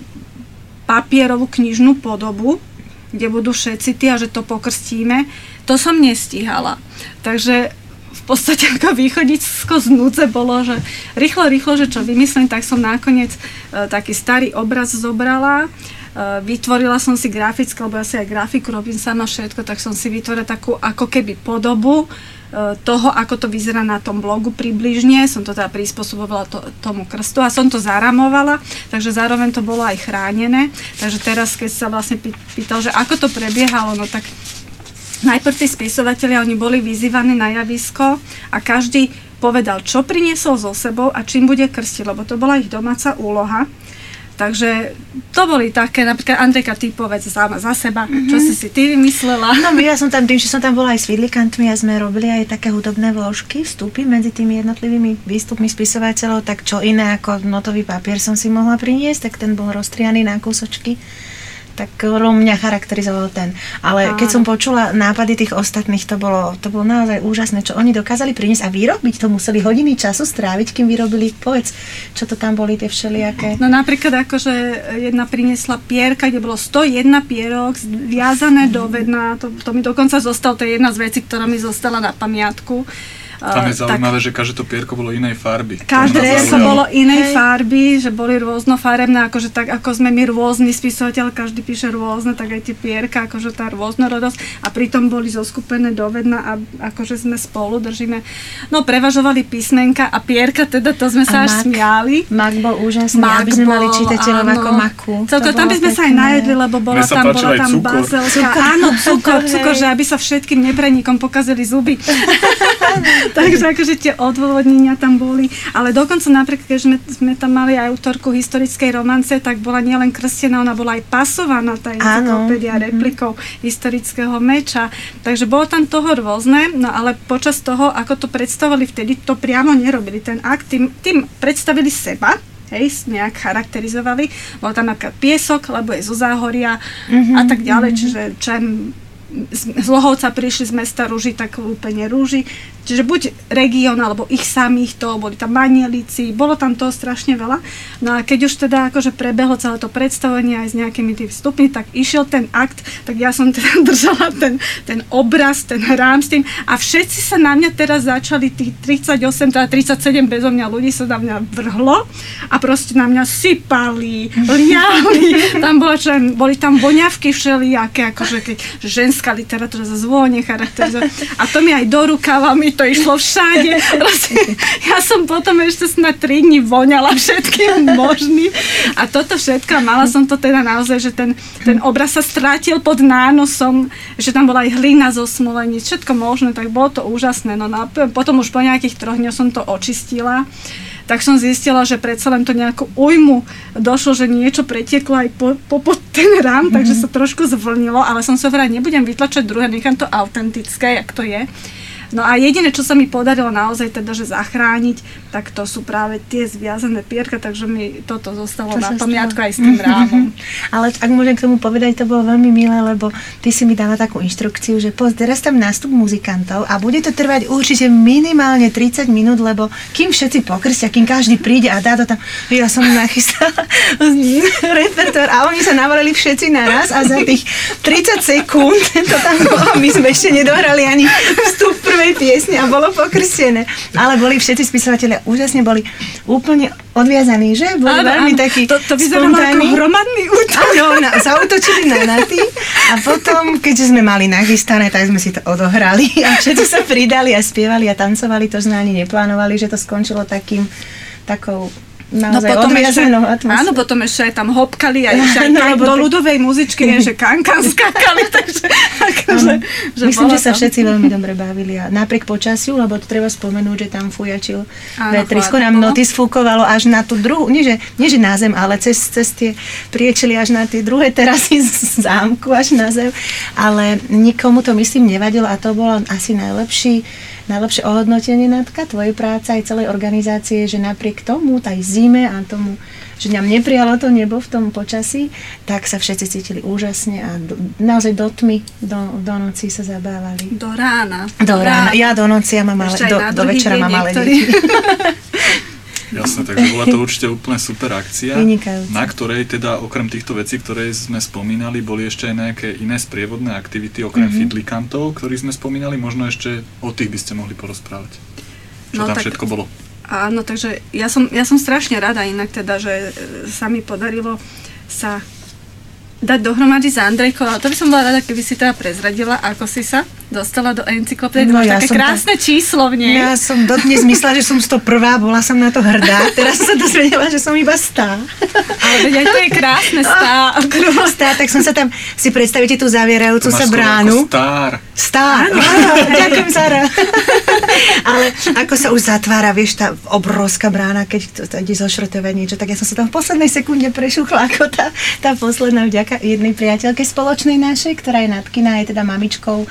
papierovú knižnú podobu, kde budú všetci tí a že to pokrstíme. To som nestíhala. Takže v podstate ako východisko z núdze bolo, že rýchlo, rýchlo, že čo vymyslím, tak som nakoniec e, taký starý obraz zobrala, vytvorila som si grafické, lebo ja si aj grafiku robím sama všetko, tak som si vytvorila takú ako keby podobu, E, toho, ako to vyzerá na tom blogu približne. Som to teda prispôsobovala to, tomu krstu a som to zaramovala, takže zároveň to bolo aj chránené. Takže teraz, keď sa vlastne pýtal, že ako to prebiehalo, no tak najprv tí spisovateľia, oni boli vyzývaní na javisko a každý povedal, čo priniesol so sebou a čím bude krstiť, lebo to bola ich domáca úloha. Takže to boli také, napríklad Andrejka, ty povedz sama za seba, mm-hmm. čo si si ty vymyslela. No ja som tam, tým, že som tam bola aj s vidlikantmi a sme robili aj také hudobné vložky, vstupy medzi tými jednotlivými výstupmi spisovateľov, tak čo iné ako notový papier som si mohla priniesť, tak ten bol roztrianý na kúsočky tak mňa charakterizoval ten. Ale keď som počula nápady tých ostatných, to bolo, to bolo naozaj úžasné, čo oni dokázali priniesť a vyrobiť. To museli hodiny času stráviť, kým vyrobili. Povedz, čo to tam boli tie všelijaké. No napríklad akože jedna priniesla pierka, kde bolo 101 pierok viazané do vedna. To, to mi dokonca zostal, to je jedna z vecí, ktorá mi zostala na pamiatku. Tam je zaujímavé, že každé to pierko bolo inej farby. Každé zaujalo. bolo inej Hej. farby, že boli rôznofarebné, akože tak ako sme my rôzni spisovateľ, každý píše rôzne, tak aj tie pierka, akože tá rôznorodosť a pritom boli zoskupené do vedna a akože sme spolu držíme. No prevažovali písmenka a pierka, teda to sme sa A až mak? smiali. Mak bol úžasný, Mak aby sme mali bol, čitateľov áno. ako maku. Celko, tam by sme sa aj najedli, lebo bola tam, bola tam cukor. bazelka. Áno, cukor, cukor, že aby sa všetkým neprenikom pokazili zuby. Takže akože tie odôvodnenia tam boli. Ale dokonca napríklad, keď sme, sme tam mali aj autorku historickej romance, tak bola nielen krstená, ona bola aj pasovaná, tá encyklopédia replikou historického meča. Takže bolo tam toho rôzne, no ale počas toho, ako to predstavovali vtedy, to priamo nerobili. Ten akt tým, tým predstavili seba, hej, nejak charakterizovali. Bol tam napríklad piesok, lebo je zo záhoria a tak ďalej, čiže čo aj z Lohovca prišli z mesta Rúži, tak úplne Rúži. Čiže buď región, alebo ich samých to, boli tam manielici, bolo tam toho strašne veľa. No a keď už teda akože prebehlo celé to predstavenie aj s nejakými tými vstupmi, tak išiel ten akt, tak ja som teda držala ten, ten obraz, ten rám s tým a všetci sa na mňa teraz začali, tých 38, teda 37 bezo mňa ľudí sa na mňa vrhlo a proste na mňa sypali, liali, tam bola, čo, len- boli tam voňavky všelijaké, akože keď ženská literatúra za zvone charakterizuje. A to mi aj do rukava mi to išlo všade. Ja som potom ešte snad 3 dní voňala všetkým možným. A toto všetko, mala som to teda naozaj, že ten, ten obraz sa strátil pod nánosom, že tam bola aj hlina zo smolení, všetko možné, tak bolo to úžasné. No, no a potom už po nejakých troch dňoch som to očistila tak som zistila, že predsa len to nejakú újmu došlo, že niečo pretieklo aj po, po, po ten rám, mm-hmm. takže sa trošku zvlnilo, ale som sa vrať, nebudem vytlačať druhé, nechám to autentické, jak to je. No a jediné, čo sa mi podarilo naozaj teda, že zachrániť, tak to sú práve tie zviazané pierka, takže mi toto zostalo To na pamiatku aj s tým rámom. Ale ak môžem k tomu povedať, to bolo veľmi milé, lebo ty si mi dala takú inštrukciu, že poz, teraz tam nástup muzikantov a bude to trvať určite minimálne 30 minút, lebo kým všetci pokrstia, kým každý príde a dá to tam, ja som nachystala repertoár a oni sa navolili všetci naraz a za tých 30 sekúnd to tam bolo, my sme ešte nedohrali ani vstup prvej piesne a bolo pokrstené. Ale boli všetci spisovatelia, úžasne boli úplne odviazaní, že? Boli Áno, veľmi takí To, to vyzeralo ako hromadný útok. Áno, na, zautočili na naty a potom, keďže sme mali nachystané, tak sme si to odohrali a všetci sa pridali a spievali a tancovali, to sme ani neplánovali, že to skončilo takým, takou naozaj No potom ešte, áno, potom ešte aj tam hopkali aj tak lebo do ľudovej muzičky, nie, že kankan skakali, takže akože, že Myslím, že sa tam. všetci veľmi dobre bavili a napriek počasiu, lebo to treba spomenúť, že tam fujačil vetrisko, nám noty sfúkovalo až na tú druhú, nie že, nie že na zem, ale cez, cez tie priečili až na tie druhé terasy z zámku až na zem, ale nikomu to myslím nevadilo a to bolo asi najlepší najlepšie ohodnotenie Natka, tvojej práce aj celej organizácie, že napriek tomu, aj zime a tomu, že nám neprijalo to nebo v tom počasí, tak sa všetci cítili úžasne a do, naozaj do tmy, do, do noci sa zabávali. Do rána. Do rána. Ja do noci, ja mám ale, do, do večera mám malé niektorí. deti. Jasné, takže bola to určite úplne super akcia, Vynikajúce. na ktorej teda okrem týchto vecí, ktoré sme spomínali, boli ešte aj nejaké iné sprievodné aktivity, okrem Mhm. mm-hmm. fidlikantov, ktorých sme spomínali, možno ešte o tých by ste mohli porozprávať. Čo No tam tak- všetko bolo? Áno, takže ja som, ja som strašne rada inak teda, že sa mi podarilo sa dať dohromady s Andrejkou, ale to by som bola rada, keby si teda prezradila, ako si sa dostala do encyklopédie. No, ja také som krásne číslo v nej. Ja som dodnes myslela, že som 101, bola som na to hrdá. Teraz som sa dozvedela, že som iba stá. Ale veď aj to je krásne stá. Stá, tak som sa tam, si predstavíte tú zavierajúcu sa bránu. Ako star. Stár. Ďakujem, Sara. Ale ako sa už zatvára, vieš, tá obrovská brána, keď to, to ide zošrotovať niečo, tak ja som sa tam v poslednej sekunde prešuchla ako tá, tá posledná vďaka jednej priateľke spoločnej našej, ktorá je nadkina, je teda mamičkou,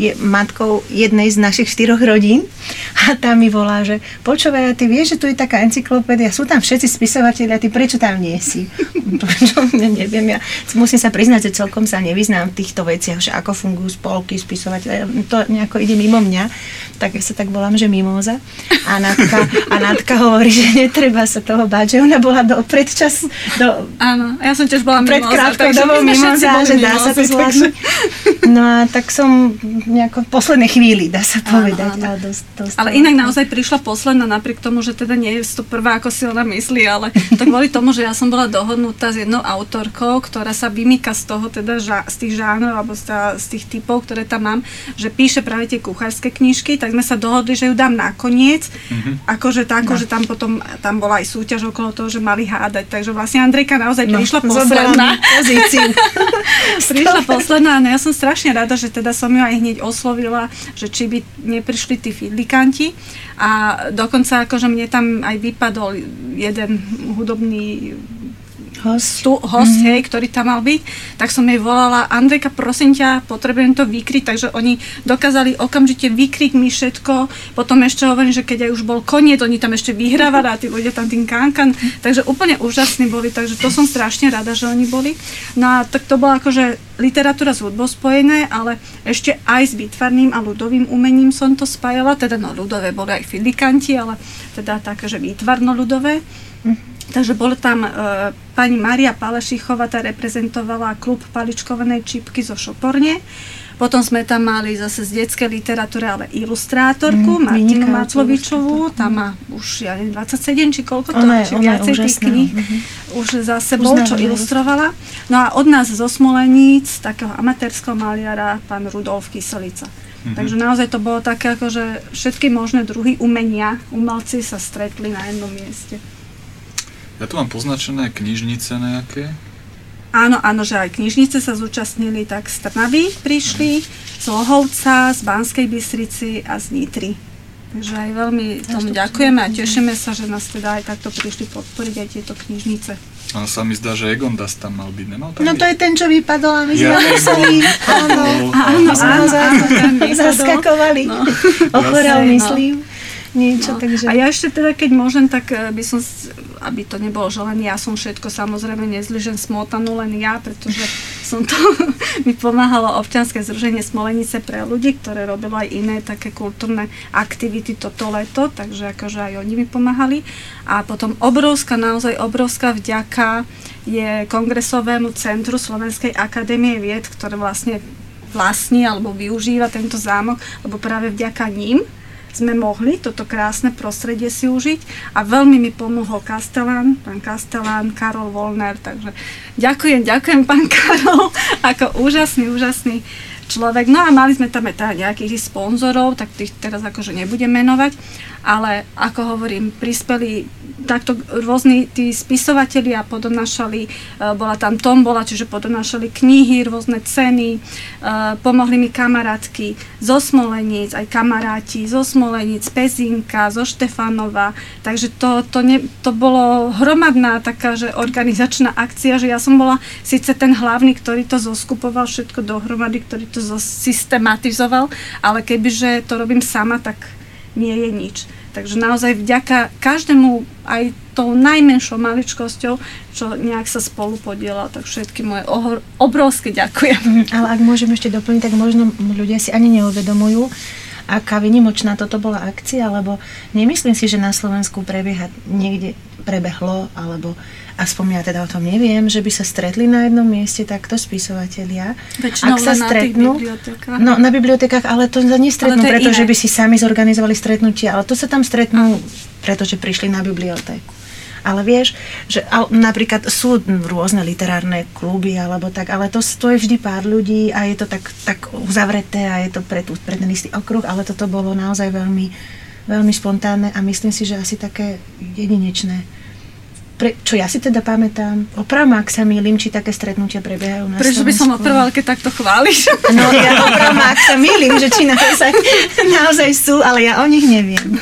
je matkou jednej z našich štyroch rodín. A tá mi volá, že počúvaj, ty vieš, že tu je taká encyklopédia, sú tam všetci spisovatelia, ty prečo tam nie si? či čo, ne, neviem, ja musím sa priznať, že celkom sa nevyznám v týchto veciach, že ako fungujú spolky, spisovateľe, to nejako ide mimo mňa, tak ja sa tak volám, že mimóza. A Natka, a Natka hovorí, že netreba sa toho báť, že ona bola do predčas, do, Áno, ja som tiež bola pred mimoza, krátkou takže mimoza, boli že dá sa to zvládnuť. No a tak som nejako v poslednej chvíli, dá sa povedať. áno. Ale, dosť, dosť Ale inak naozaj prišla posledná, napriek tomu, že teda nie je to prvá, ako si ona myslí, ale to kvôli tomu, že ja som bola dohodnutá s jednou autorkou, ktorá sa vymýka z toho, teda ža- z tých žánrov alebo z, tých typov, ktoré tam mám, že píše práve tie kuchárske knižky, tak sme sa dohodli, že ju dám nakoniec, akože tak, No. že tam potom, tam bola aj súťaž okolo toho, že mali hádať, takže vlastne Andrejka naozaj No, prišla posledná. Pozíciu. Prišla posledná, no ja som strašne rada, že teda som ju aj hneď oslovila, že či by neprišli tí fidlikanti a dokonca akože mne tam aj vypadol jeden hudobný Host. tu, host, mm-hmm. hej, ktorý tam mal byť, tak som jej volala, Andrejka, prosím ťa, potrebujem to vykryť, takže oni dokázali okamžite vykryť mi všetko, potom ešte hovorím, že keď aj už bol koniec, oni tam ešte vyhrávali a tí ľudia tam tým kankan, takže úplne úžasní boli, takže to som strašne rada, že oni boli. No a tak to bola akože literatúra s hudbou spojené, ale ešte aj s výtvarným a ľudovým umením som to spájala, teda no ľudové boli aj filikanti, ale teda také, že výtvarno-ľudové. Takže bol tam e, pani Maria Palešichová, tá reprezentovala klub paličkovanej čipky zo Šoporne. Potom sme tam mali zase z detskej literatúry, ale ilustrátorku, Mm, Martinu Matlovičovú, tá má už, ja neviem, 27 či koľko to, Ona je- či viacej tých kníh mhm. už za sebou, čo ilustrovala. No a od nás zo Smoleníc, takého amatérskeho maliara, pán Rudolf Kyselica. Takže naozaj to bolo také, ako, že všetky možné druhy umenia, umelci sa stretli na jednom mieste. Ja tu mám poznačené knižnice nejaké. Áno, áno, že aj knižnice sa zúčastnili, tak z Trnavy prišli, z Lohovca, z Banskej Bystrici a z Nitry. Takže aj veľmi tomu ďakujeme a tešíme sa, že nás teda aj takto prišli podporiť aj tieto knižnice. Ale sa mi zdá, že Egondas tam mal byť. Nemal tam No to je ten, čo vypadol a my sme Ja, mysleli. Áno, Áno, áno, áno, zaskakovali. Ochorel, no. myslím. Niečo, No. takže... A ja ešte teda, keď môžem, tak eh, by som, aby to nebolo, že len ja som všetko, samozrejme nezližem smotanu, len ja, pretože som to, mi pomáhalo občianske združenie Smolenice pre ľudí, ktoré robilo aj iné také kultúrne aktivity toto leto, takže akože aj oni mi pomáhali. A potom obrovská, naozaj obrovská vďaka je Kongresovému centru Slovenskej akadémie vied, ktoré vlastne vlastní alebo využíva tento zámok, lebo práve vďaka ním sme mohli toto krásne prostredie si užiť a veľmi mi pomohol Kastelán, pán Kastelán, Karol Volner, takže ďakujem, ďakujem pán Karol, ako úžasný, úžasný človek. No a mali sme tam aj teda nejakých sponzorov, tak tých teraz akože nebudem menovať, ale ako hovorím, prispeli takto rôzni tí spisovatelia podonášali, e, bola tam tombola, čiže podonášali knihy, rôzne ceny, e, pomohli mi kamarátky zo Smoleníc, aj kamaráti zo Smoleníc, Pezinka, zo Štefanova, takže to, to, ne, to bolo hromadná taká, že organizačná akcia, že ja som bola síce ten hlavný, ktorý to zoskupoval všetko dohromady, ktorý to systematizoval, ale kebyže to robím sama, tak nie je nič. Takže naozaj vďaka každému aj tou najmenšou maličkosťou, čo nejak sa spolu podiela, tak všetky moje obrovské ďakujem. Ale ak môžem ešte doplniť, tak možno ľudia si ani neuvedomujú, aká vynimočná toto bola akcia, lebo nemyslím si, že na Slovensku prebieha niekde prebehlo, alebo aspoň ja teda o tom neviem, že by sa stretli na jednom mieste takto spisovatelia. Väčšinou Ak sa len na stretnú, bibliotekách. No, na bibliotekách, ale to sa nestretnú, pretože by si sami zorganizovali stretnutie, ale to sa tam stretnú, pretože prišli na bibliotéku. Ale vieš, že napríklad sú rôzne literárne kluby alebo tak, ale to, to je vždy pár ľudí a je to tak, tak uzavreté a je to pre, pre ten istý okruh, ale toto bolo naozaj veľmi, veľmi spontánne a myslím si, že asi také jedinečné. Pre, čo ja si teda pamätám, opravom, ak sa mýlim, či také stretnutia prebiehajú na Prečo by som opravovala, keď takto chváliš? No ja opravom, ak sa mýlim, že či naozaj, naozaj sú, ale ja o nich neviem.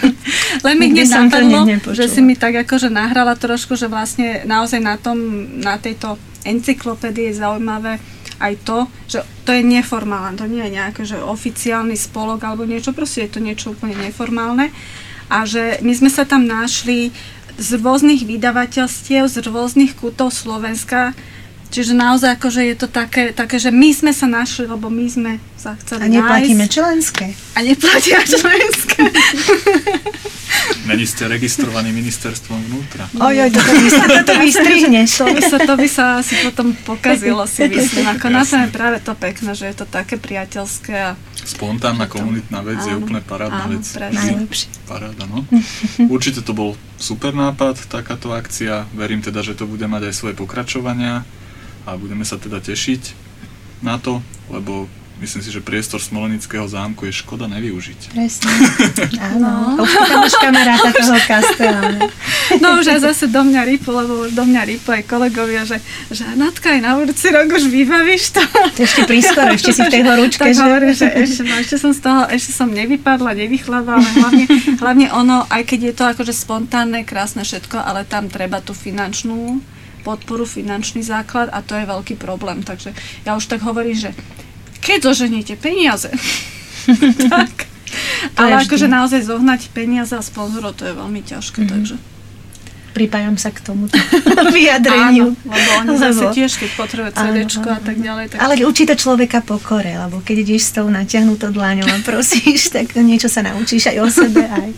Len mi hneď napadlo, že si mi tak akože nahrala trošku, že vlastne naozaj na tom, na tejto encyklopédii je zaujímavé aj to, že to je neformálne, to nie je nejaký že oficiálny spolok alebo niečo, proste je to niečo úplne neformálne a že my sme sa tam našli z rôznych vydavateľstiev, z rôznych kútov Slovenska. Čiže naozaj akože je to také, také, že my sme sa našli, lebo my sme sa chceli A neplatíme nájsť. členské. A neplatia členské. Není ste registrovaní ministerstvom vnútra. Ojoj, toto, vy, toto vystrihneš. To by, sa, to by sa asi potom pokazilo, si myslím. Ako na tom je práve to pekné, že je to také priateľské a Spontánna komunitná vec je Áno, úplne parádna áno, vec. Najlepšie. Paráda, no. Určite to bol super nápad, takáto akcia. Verím teda, že to bude mať aj svoje pokračovania a budeme sa teda tešiť na to, lebo myslím si, že priestor Smolenického zámku je škoda nevyužiť. Presne. Áno. No. Už tam kamaráta toho kastela. No už aj zase do mňa ripu, lebo už do mňa ripu aj kolegovia, že, že Natka aj na budúci rok už vybavíš to. To ešte prískoro, ešte si v tej horúčke, Tak že? hovorím, že ešte, no, ešte som z toho, ešte som nevypadla, nevychladla, ale hlavne, hlavne ono, aj keď je to akože spontánne, krásne všetko, ale tam treba tú finančnú podporu, finančný základ a to je veľký problém. Takže ja už tak hovorím, že keď zoženíte peniaze, tak. Ale akože naozaj zohnať peniaze a sponzorov, to je veľmi ťažké, Mhm. takže... Pripájam sa k tomu vyjadreniu. Áno, lebo oni zase tiež keď potrebujú Áno, CDčko a tak ďalej. Tak... Ale učí to človeka pokore, lebo keď ideš s tou natiahnutou dlaňou a prosíš, tak niečo sa naučíš aj o sebe. Aj.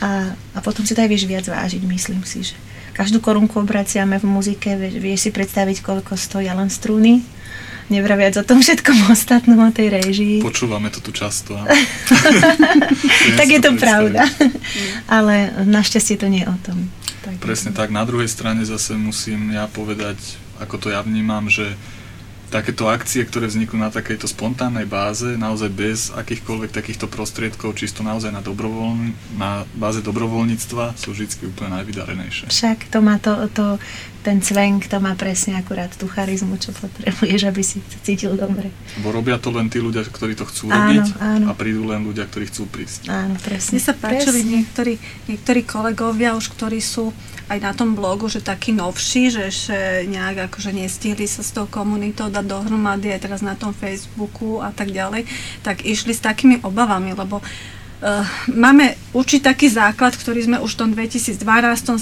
A, a potom si to aj vieš viac vážiť, myslím si, že každú korunku obraciame v muzike, vieš, vieš si predstaviť, koľko stoja len strúny, nevraviac o tom všetkom ostatnom, o tej réžii. Počúvame to tu často. tak je to predstaviť. pravda. Ale našťastie to nie je o tom. Tak. Presne tak. Na druhej strane zase musím ja povedať, ako to ja vnímam, že takéto akcie, ktoré vzniknú na takejto spontánnej báze, naozaj bez akýchkoľvek takýchto prostriedkov, čisto naozaj na, dobrovoľn, na báze dobrovoľníctva, sú vždy úplne najvydarenejšie. Však to má to, to, ten cvenk, to má presne akurát tú charizmu, čo potrebuješ, aby si cítil dobre. Lebo robia to len tí ľudia, ktorí to chcú Áno, robiť áno. a prídu len ľudia, ktorí chcú prísť. Áno, presne. Mne sa páčili Presne. niektorí, niektorí kolegovia už, ktorí sú aj na tom blogu, že takí novší, že ešte nejak akože nestihli sa s tou komunitou dať dohromady aj teraz na tom Facebooku a tak ďalej, tak išli s takými obavami, lebo Uh, máme určitý taký základ, ktorý sme už v tom 2012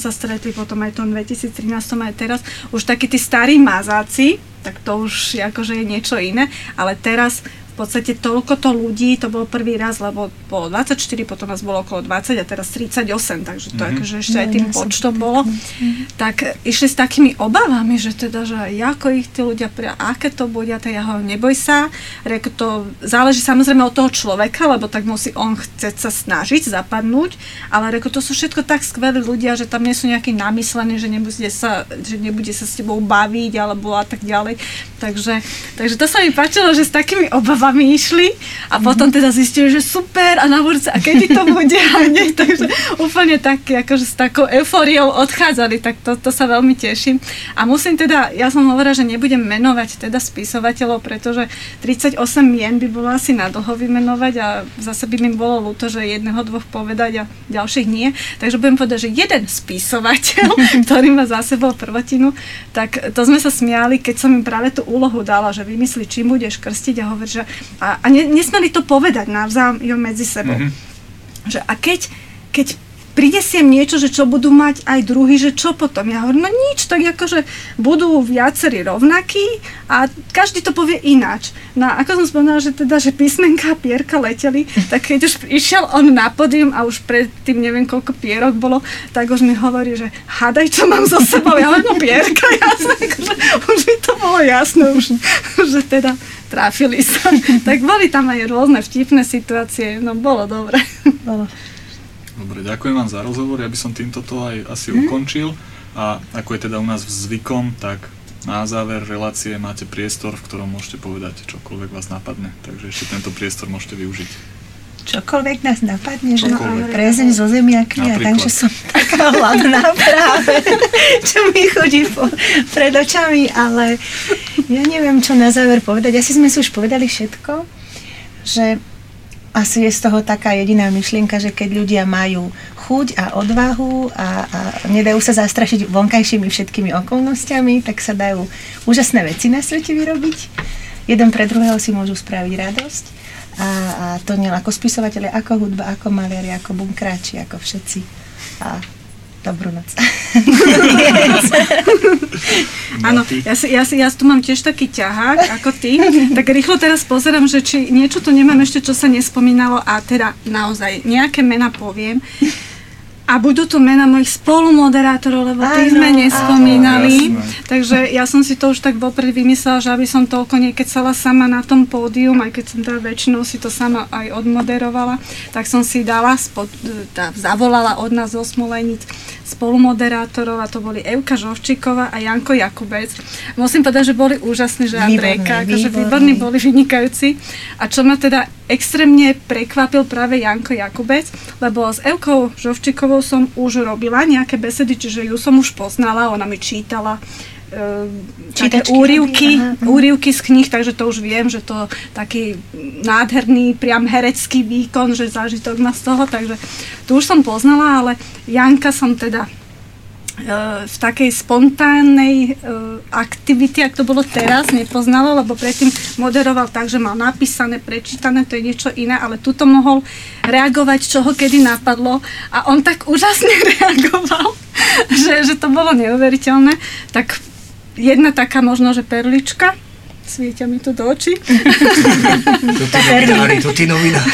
sa stretli, potom aj v tom 2013 aj teraz, už takí tí starí mazáci, tak to už akože je niečo iné, ale teraz podstate toľko to ľudí, to bol prvý raz, lebo bolo 24, potom nás bolo okolo 20 a teraz 38, takže to Mhm. akože ešte aj No, tým ja som- počtom bolo. Tak išli s takými obavami, že teda, že ako ich tí ľudia, pri- aké to bude, a tak ja hovorím, neboj sa, Reko, to záleží samozrejme od toho človeka, lebo tak musí on chcieť sa snažiť zapadnúť, ale reko, to sú všetko tak skvelí ľudia, že tam nie sú nejakí namyslení, že nebude sa, že nebude sa s tebou baviť alebo a tak ďalej. Takže, takže to sa mi páčilo, že s takými obavami išli a potom teda zistili, že super a na budúce, a kedy to bude a nie, takže úplne tak, akože s takou eufóriou odchádzali, tak to, to sa veľmi teším. A musím teda, ja som hovorila, že nebudem menovať teda spisovateľov, pretože 38 mien by bolo asi na dlho vymenovať a zase by mi bolo ľúto, že jedného, dvoch povedať a ďalších nie. Takže budem povedať, že jeden spisovateľ, ktorý má za sebou prvotinu, tak to sme sa smiali, keď som im práve tú úlohu dala, že vymysli, čím budeš krstiť a hovorí, že a, a ne, nesmeli to povedať navzájom medzi sebou. Mhm. Že a keď, keď prinesiem niečo, že čo budú mať aj druhý, že čo potom? Ja hovorím, no nič, tak akože budú viacerí rovnakí a každý to povie ináč. No a ako som spomínala, že teda, že písmenka a pierka leteli, tak keď už išiel on na pódium a už predtým neviem koľko pierok bolo, tak už mi hovorí, že hádaj, čo mám so sebou. Ja hovorím, no pierka, jasné, akože už mi to bolo jasné, už, že teda tráfili sa. tak boli tam aj rôzne vtipné situácie, no bolo dobre. Bolo. Dobre, ďakujem vám za rozhovor, ja by som týmto to aj asi Mhm. ukončil a ako je teda u nás zvykom, tak na záver relácie máte priestor, v ktorom môžete povedať čokoľvek vás napadne, takže ešte tento priestor môžete využiť. Čokoľvek nás napadne, že prezeň so zemiakmi a takže som taká hladná práve, čo mi chodí po, pred očami, ale ja neviem, čo na záver povedať. Asi sme si už povedali všetko, že asi je z toho taká jediná myšlienka, že keď ľudia majú chuť a odvahu a, a nedajú sa zastrašiť vonkajšími všetkými okolnostiami, tak sa dajú úžasné veci na svete vyrobiť. Jeden pre druhého si môžu spraviť radosť. A, a to nie ako spisovateľe, ako hudba, ako maliari, ako bunkráči, ako všetci. A Dobrú noc. Áno, ja, si, ja, si, ja tu mám tiež taký ťahák ako ty, tak rýchlo teraz pozerám, že či niečo tu nemám ešte, čo sa nespomínalo a teda naozaj nejaké mena poviem. A budú tu mena mojich spolumoderátorov, lebo tých sme nespomínali. áno, jasné. Takže ja som si to už tak vopred vymyslela, že aby som toľko nekecala sama na tom pódium, aj keď som teda väčšinou si to sama aj odmoderovala, tak som si dala, spod, tá, zavolala od nás zo Smolenic spolumoderátorov a to boli Evka Žovčíková a Janko Jakubec. Musím povedať, že boli úžasní, že Andrejka, akože výborní. boli vynikajúci. A čo ma teda extrémne prekvapil práve Janko Jakubec, lebo s Evkou Žovčíkovou som už robila nejaké besedy, čiže ju som už poznala, ona mi čítala také úrivky, robí, úrivky z kníh, takže to už viem, že to taký nádherný, priam herecký výkon, že zážitok má z toho, takže tu už som poznala, ale Janka som teda e, v takej spontánnej e, aktivite, ak to bolo teraz, nepoznala, lebo predtým moderoval tak, že mal napísané, prečítané, to je niečo iné, ale tuto mohol reagovať, čo ho kedy napadlo. A on tak úžasne reagoval, že, že to bolo neuveriteľné. Tak jedna taká možno, že perlička, svietia mi to do očí. Novinári, tu tí novinári.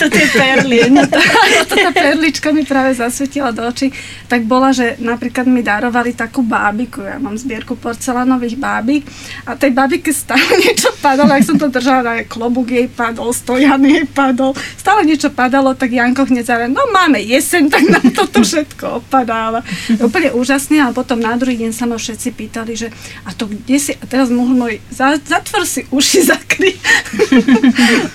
to tie perly, no to, to tá perlička mi práve zasvietila do očí, tak bola, že napríklad mi darovali takú bábiku, ja mám zbierku porcelánových bábik a tej bábike stále niečo padalo, ak som to držala, aj klobúk jej padol, stojan jej padol, stále niečo padalo, tak Janko hneď zároveň, no máme jeseň, tak nám toto všetko opadáva. Úplne úžasne a potom na druhý deň sa ma všetci pýtali, že a to kde si, a teraz môj, môj za, zatvor si uši, zakry.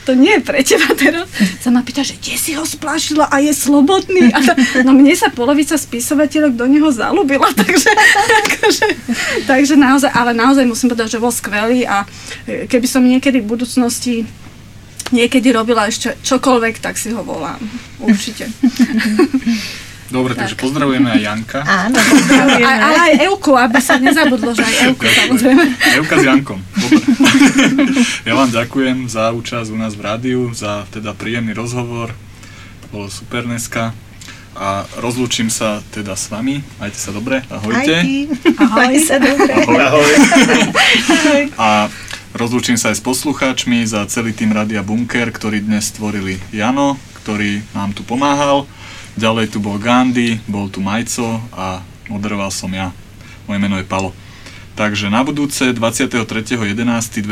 to nie je pre teba teraz. Sa ma pýta, že kde si ho splašila a je slobodný. A ta, no mne sa polovica spisovateľok do neho zalúbila, takže, takže, takže naozaj, ale naozaj musím povedať, že bol skvelý a e, keby som niekedy v budúcnosti niekedy robila ešte čokoľvek, tak si ho volám. Určite. Dobre, takže pozdravujeme aj Janka. Áno, pozdravujeme. ale aj Euku, aby sa nezabudlo, že aj Euku samozrejme. Evka s Jankom. Dobre. Ja vám ďakujem za účasť u nás v rádiu, za teda príjemný rozhovor. Bolo super dneska. A rozlúčim sa teda s vami. Majte sa dobre. Aj Ahojte. ty. Ahoj. sa dobre. Ahoj. A rozlúčim sa aj s poslucháčmi za celý tým Radia Bunker, ktorý dnes stvorili Jano, ktorý nám tu pomáhal. Ďalej tu bol Gandhi, bol tu Majco a moderoval som ja. Moje meno je Palo. Takže na budúce 23.11.2014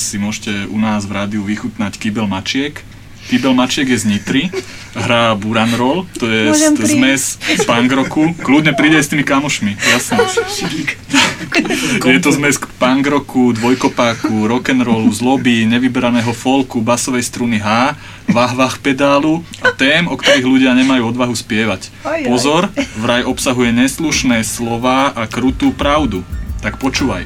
si môžete u nás v rádiu vychutnať kýbel mačiek. Kýbel mačiek je z Nitry, hrá Buran Roll, to je Môžem z- zmes punk rocku. Kľudne príde aj s tými kamošmi, jasné. Je to zmes punk rocku, dvojkopáku, rock'n'rollu, zloby, nevyberaného folku, basovej struny H, vah-vah pedálu a tém, o ktorých ľudia nemajú odvahu spievať. Pozor, vraj obsahuje neslušné slova a krutú pravdu. Tak počúvaj.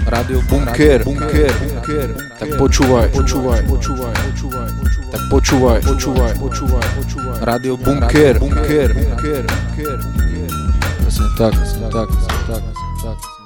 Rádio Bunker, Bunker, Bunker. Tak počúvaj, počúvaj, počúvaj, počúvaj, tak počúvaj, počúvaj, počúvaj, počúvaj. Rádio Bunker, Bunker, Bunker, Bunker. Presne tak, tak, tak, tak.